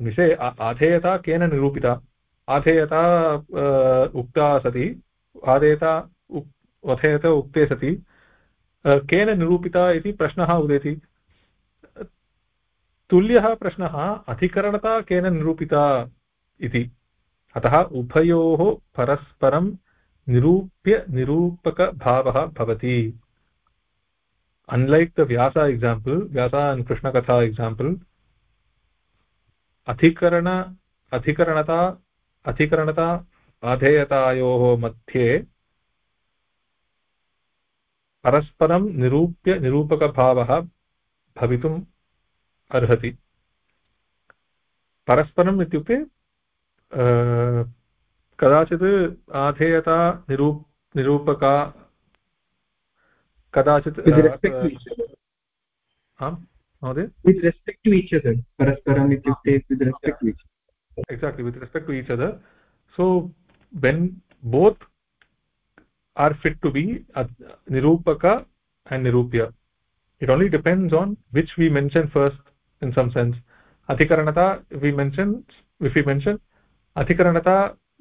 विषये आधेयता केन निरूपिता? आधेयता उक्ता सति, आधेयता वथेयत उक्ते सति केन निरूपिता इति प्रश्नः उदेति। तुल्यः प्रश्नः, अधिकरणता केन निरूपिता इति। अतः उभयोः परस्परं निरूप्य, निरूपकभावः भवति। Unlike the vyasa example, vyasa and krishna katha example अधिकरण अधिकरणता अधिकरणता आधेयतायोः मध्ये परस्परं निरूप्य निरूपकभावः भवितुम् अर्हति परस्परम् कदाचित् आधेयता निरू निरूपका कदाचित् exactly with respect to each other so when both are fit to be निरूपक and निरूप्य it only depends on which we mention first in some sense अधिकरणता we mention with we mention अधिकरणता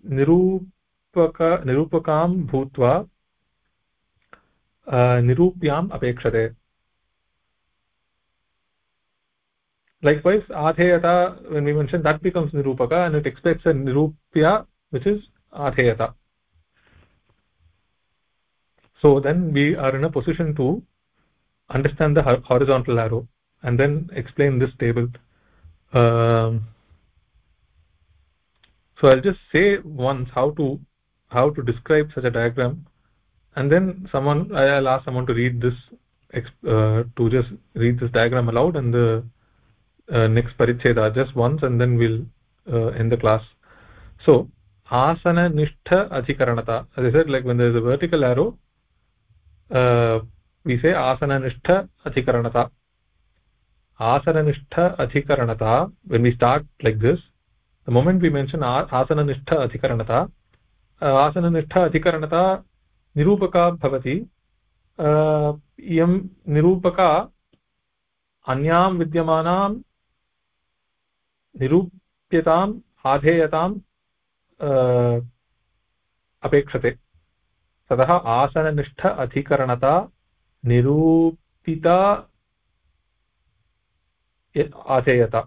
निरूपक निरूपकां भूत्वा निरूप्याम् अपेक्षते likewise adheyata when we mention that becomes nirupaka and it expects a nirupya which is adheyata so then we are in a position to understand the horizontal arrow and then explain this table um, so i'll just say once how to how to describe such a diagram and then someone i'll ask someone to read this uh, to just read this diagram aloud and the uh, next paricheda just once and then we'll uh, end the class. So asana nishtha adhikaranata. As i said like when there is a vertical arrow uh, we say asana nishtha adhikaranata. Asana nishtha adhikaranata when we start like this the moment we mention asana nishtha adhikaranata asana nishtha adhikaranata निरूपका भवति। इयं निरूपका अन्यां विद्यमानां निरूप्यताम् आधेयताम् अपेक्षते। ततः आसननिष्ठ अधिकरणता निरूपिता आधेयता।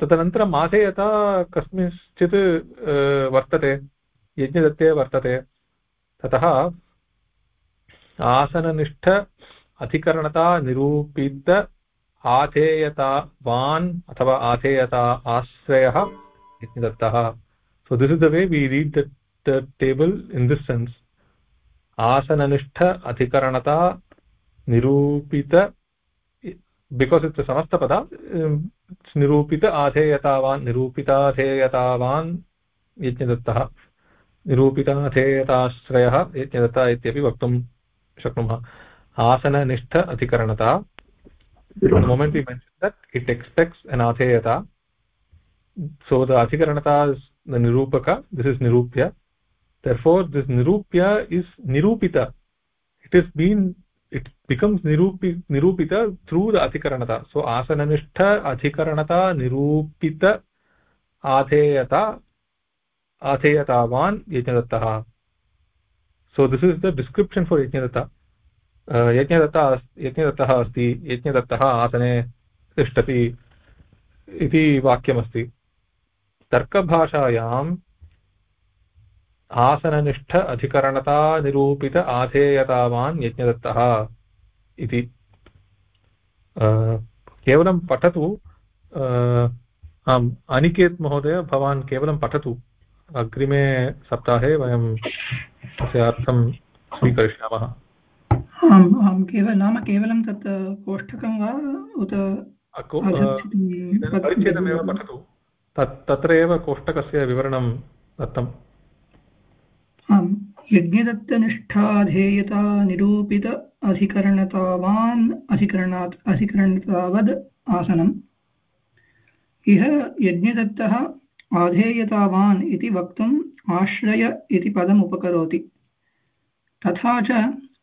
तदनन्तरम् आधेयता कस्मिंश्चित् वर्तते। यज्ञदत्ते वर्तते। ततः आसननिष्ठ अधिकरणता निरूपित आधेयतावान् अथवा आधेयता आश्रयः यज्ञदत्तः। This is the way we read the, the table in this sense. आसननिष्ठ अधिकरणता निरूपित it's a samastapada निरूपित आधेयतावान् निरूपिताधेयतावान् यज्ञदत्तः। निरूपिताधेयताश्रयः यज्ञदत्ता इत्यपि वक्तुं शक्नुमः आसननिष्ठ अधिकरणता the moment we mention that it expects an so the adhikaranata is the nirupaka this is nirupya therefore this nirupya is nirupita it is been it becomes nirupi nirupita through the adhikaranata so asananistha adhikaranata nirupita adheyata adheyatavan yajnadattah so, this is the description for yajnadatta Yajnadatta यज्ञदत्तः अस्ति। यज्ञदत्तः आसने तिष्ठति इति वाक्यमस्ति। तर्कभाषायाम् आसननिष्ठ अधिकरणता निरूपित आधेयतावान् यज्ञदत्तः इति। केवलं पठतु। आम्, अनिकेत् महोदय, भवान् केवलं पठतु। अग्रिमे सप्ताहे वयं तस्य अर्थं स्वीकरिष्यामः। आम् आं केवलं नाम केवलं तत् कोष्ठकं वा उत परिच्छेदमेव पठतु। तत् तत्र एव कोष्टकस्य विवरणं दत्तम्। आम् यज्ञदत्तनिष्ठाधेयता निरूपित अधिकरणतावान् अधिकरणात् अधिकरणतावद् आसनम्। इह यज्ञदत्तः आधेयतावान् इति वक्तुम् आश्रय इति पदम् उपकरोति तथा च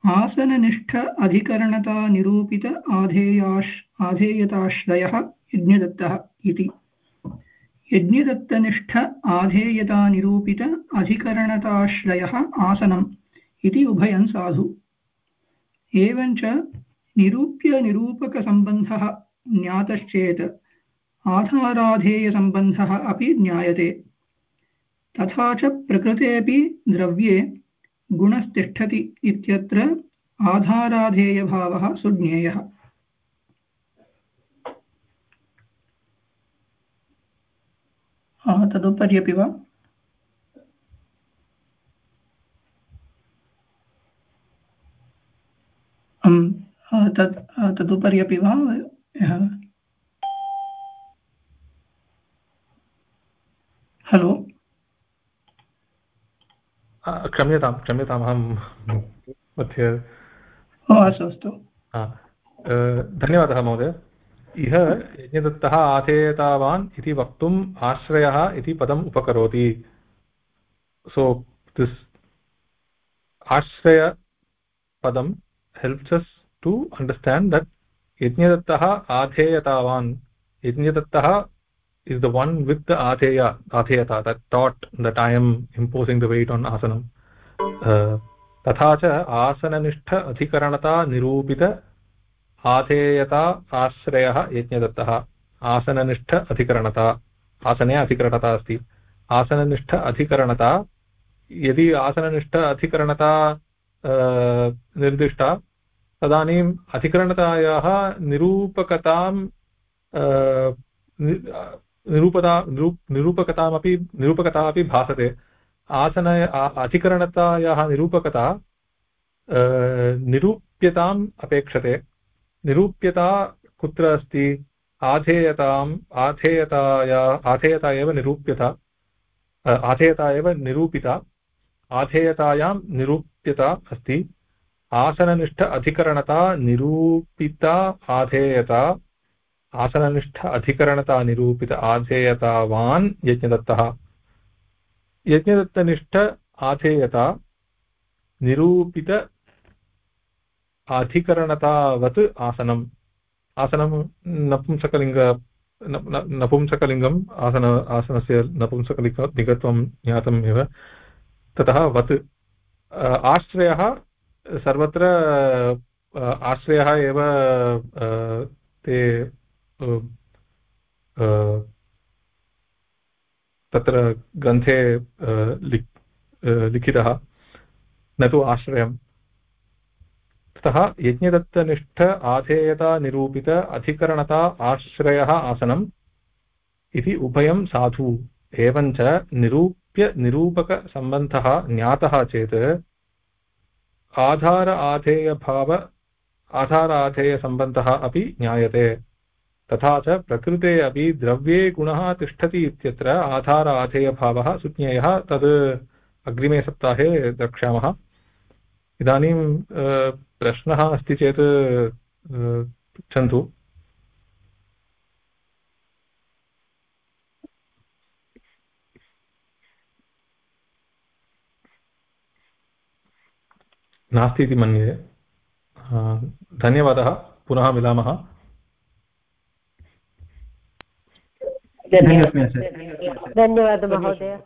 आसननिष्ठ अधिकरणता निरूपित आधेयाश् आधेयताश्रयः यज्ञदत्तः इति। यज्ञदत्तनिष्ठ आधेयतानिरूपित अधिकरणताश्रयः आसनम् इति उभयं साधु। एवञ्च निरूप्यनिरूपकसम्बन्धः ज्ञातश्चेत् आधाराधेयसम्बन्धः अपि ज्ञायते। तथा च प्रकृतेऽपि द्रव्ये गुणस्तिष्ठति इत्यत्र आधाराधेयभावः सुज्ञेयः। तदुपरि वा? तत् तदुपरि अपि वा? हलो क्षम्यतां क्षम्यताम् अहं मध्ये अस्तु अस्तु। धन्यवादः महोदय। इह यज्ञदत्तः आधेयतावान् इति वक्तुम् आश्रयः इति पदम् उपकरोति। So this आश्रयपदं helps us to understand that यज्ञदत्तः आधेयतावान् यज्ञदत्तः is the one with the atheya atheyata that thought that i am imposing the weight on asanam. Uh, तथा च आसननिष्ठ अधिकरणता निरूपित आधेयता आश्रयः यज्ञदत्तः आसननिष्ठ अधिकरणता आसने अधिकरणता अस्ति आसननिष्ठ अधिकरणता यदि आसननिष्ठ अधिकरणता निर्दिष्टा तदानीम् अधिकरणतायाः निरूपकतां निरूपता निरूपकतामपि निरूपकता अपि भासते। आसन अधिकरणतायाः निरूपकता निरूप्यताम् अपेक्षते। निरूप्यता कुत्र अस्ति? आधेयताम्, आधेयताया, आधेयता एव निरूप्यता। आधेयता एव निरूपिता। आधेयतायां निरूप्यता अस्ति। आसननिष्ठ अधिकरणता निरूपिता आधेयता। आसननिष्ठ अधिकरणता निरूपित आधेयतावान् यज्ञदत्तः। यज्ञदत्तनिष्ठ आधेयता निरूपित अधिकरणतावत् आसनम्। आसनं नपुंसकलिङ्ग नपुंसकलिङ्गम् आसन, आसनस्य नपुंसकलिङ्ग लिङ्गत्वं ज्ञातम् एव। ततः वत्। आश्रयः सर्वत्र आश्रयः एव ते तत्र ग्रन्थे लिखितः, न तु आश्रयम्। ततः यज्ञदत्तनिष्ठ आधेयतानिरूपित अधिकरणता आश्रयः आसनम् इति उभयं साधु। एवञ्च निरूप्य निरूपकसम्बन्धः ज्ञातः चेत् आधार आधेयभाव आधार आधेयसम्बन्धः अपि ज्ञायते। तथा च प्रकृते अपि द्रव्ये गुणः तिष्ठति इत्यत्र आधार आधेयभावः सुज्ञेयः तद् अग्रिमे सप्ताहे द्रक्ष्यामः। इदानीं प्रश्नः अस्ति चेत् पृच्छन्तु नास्ति इति मन्ये। धन्यवादः। पुनः मिलामः। धन्यवादः महोदय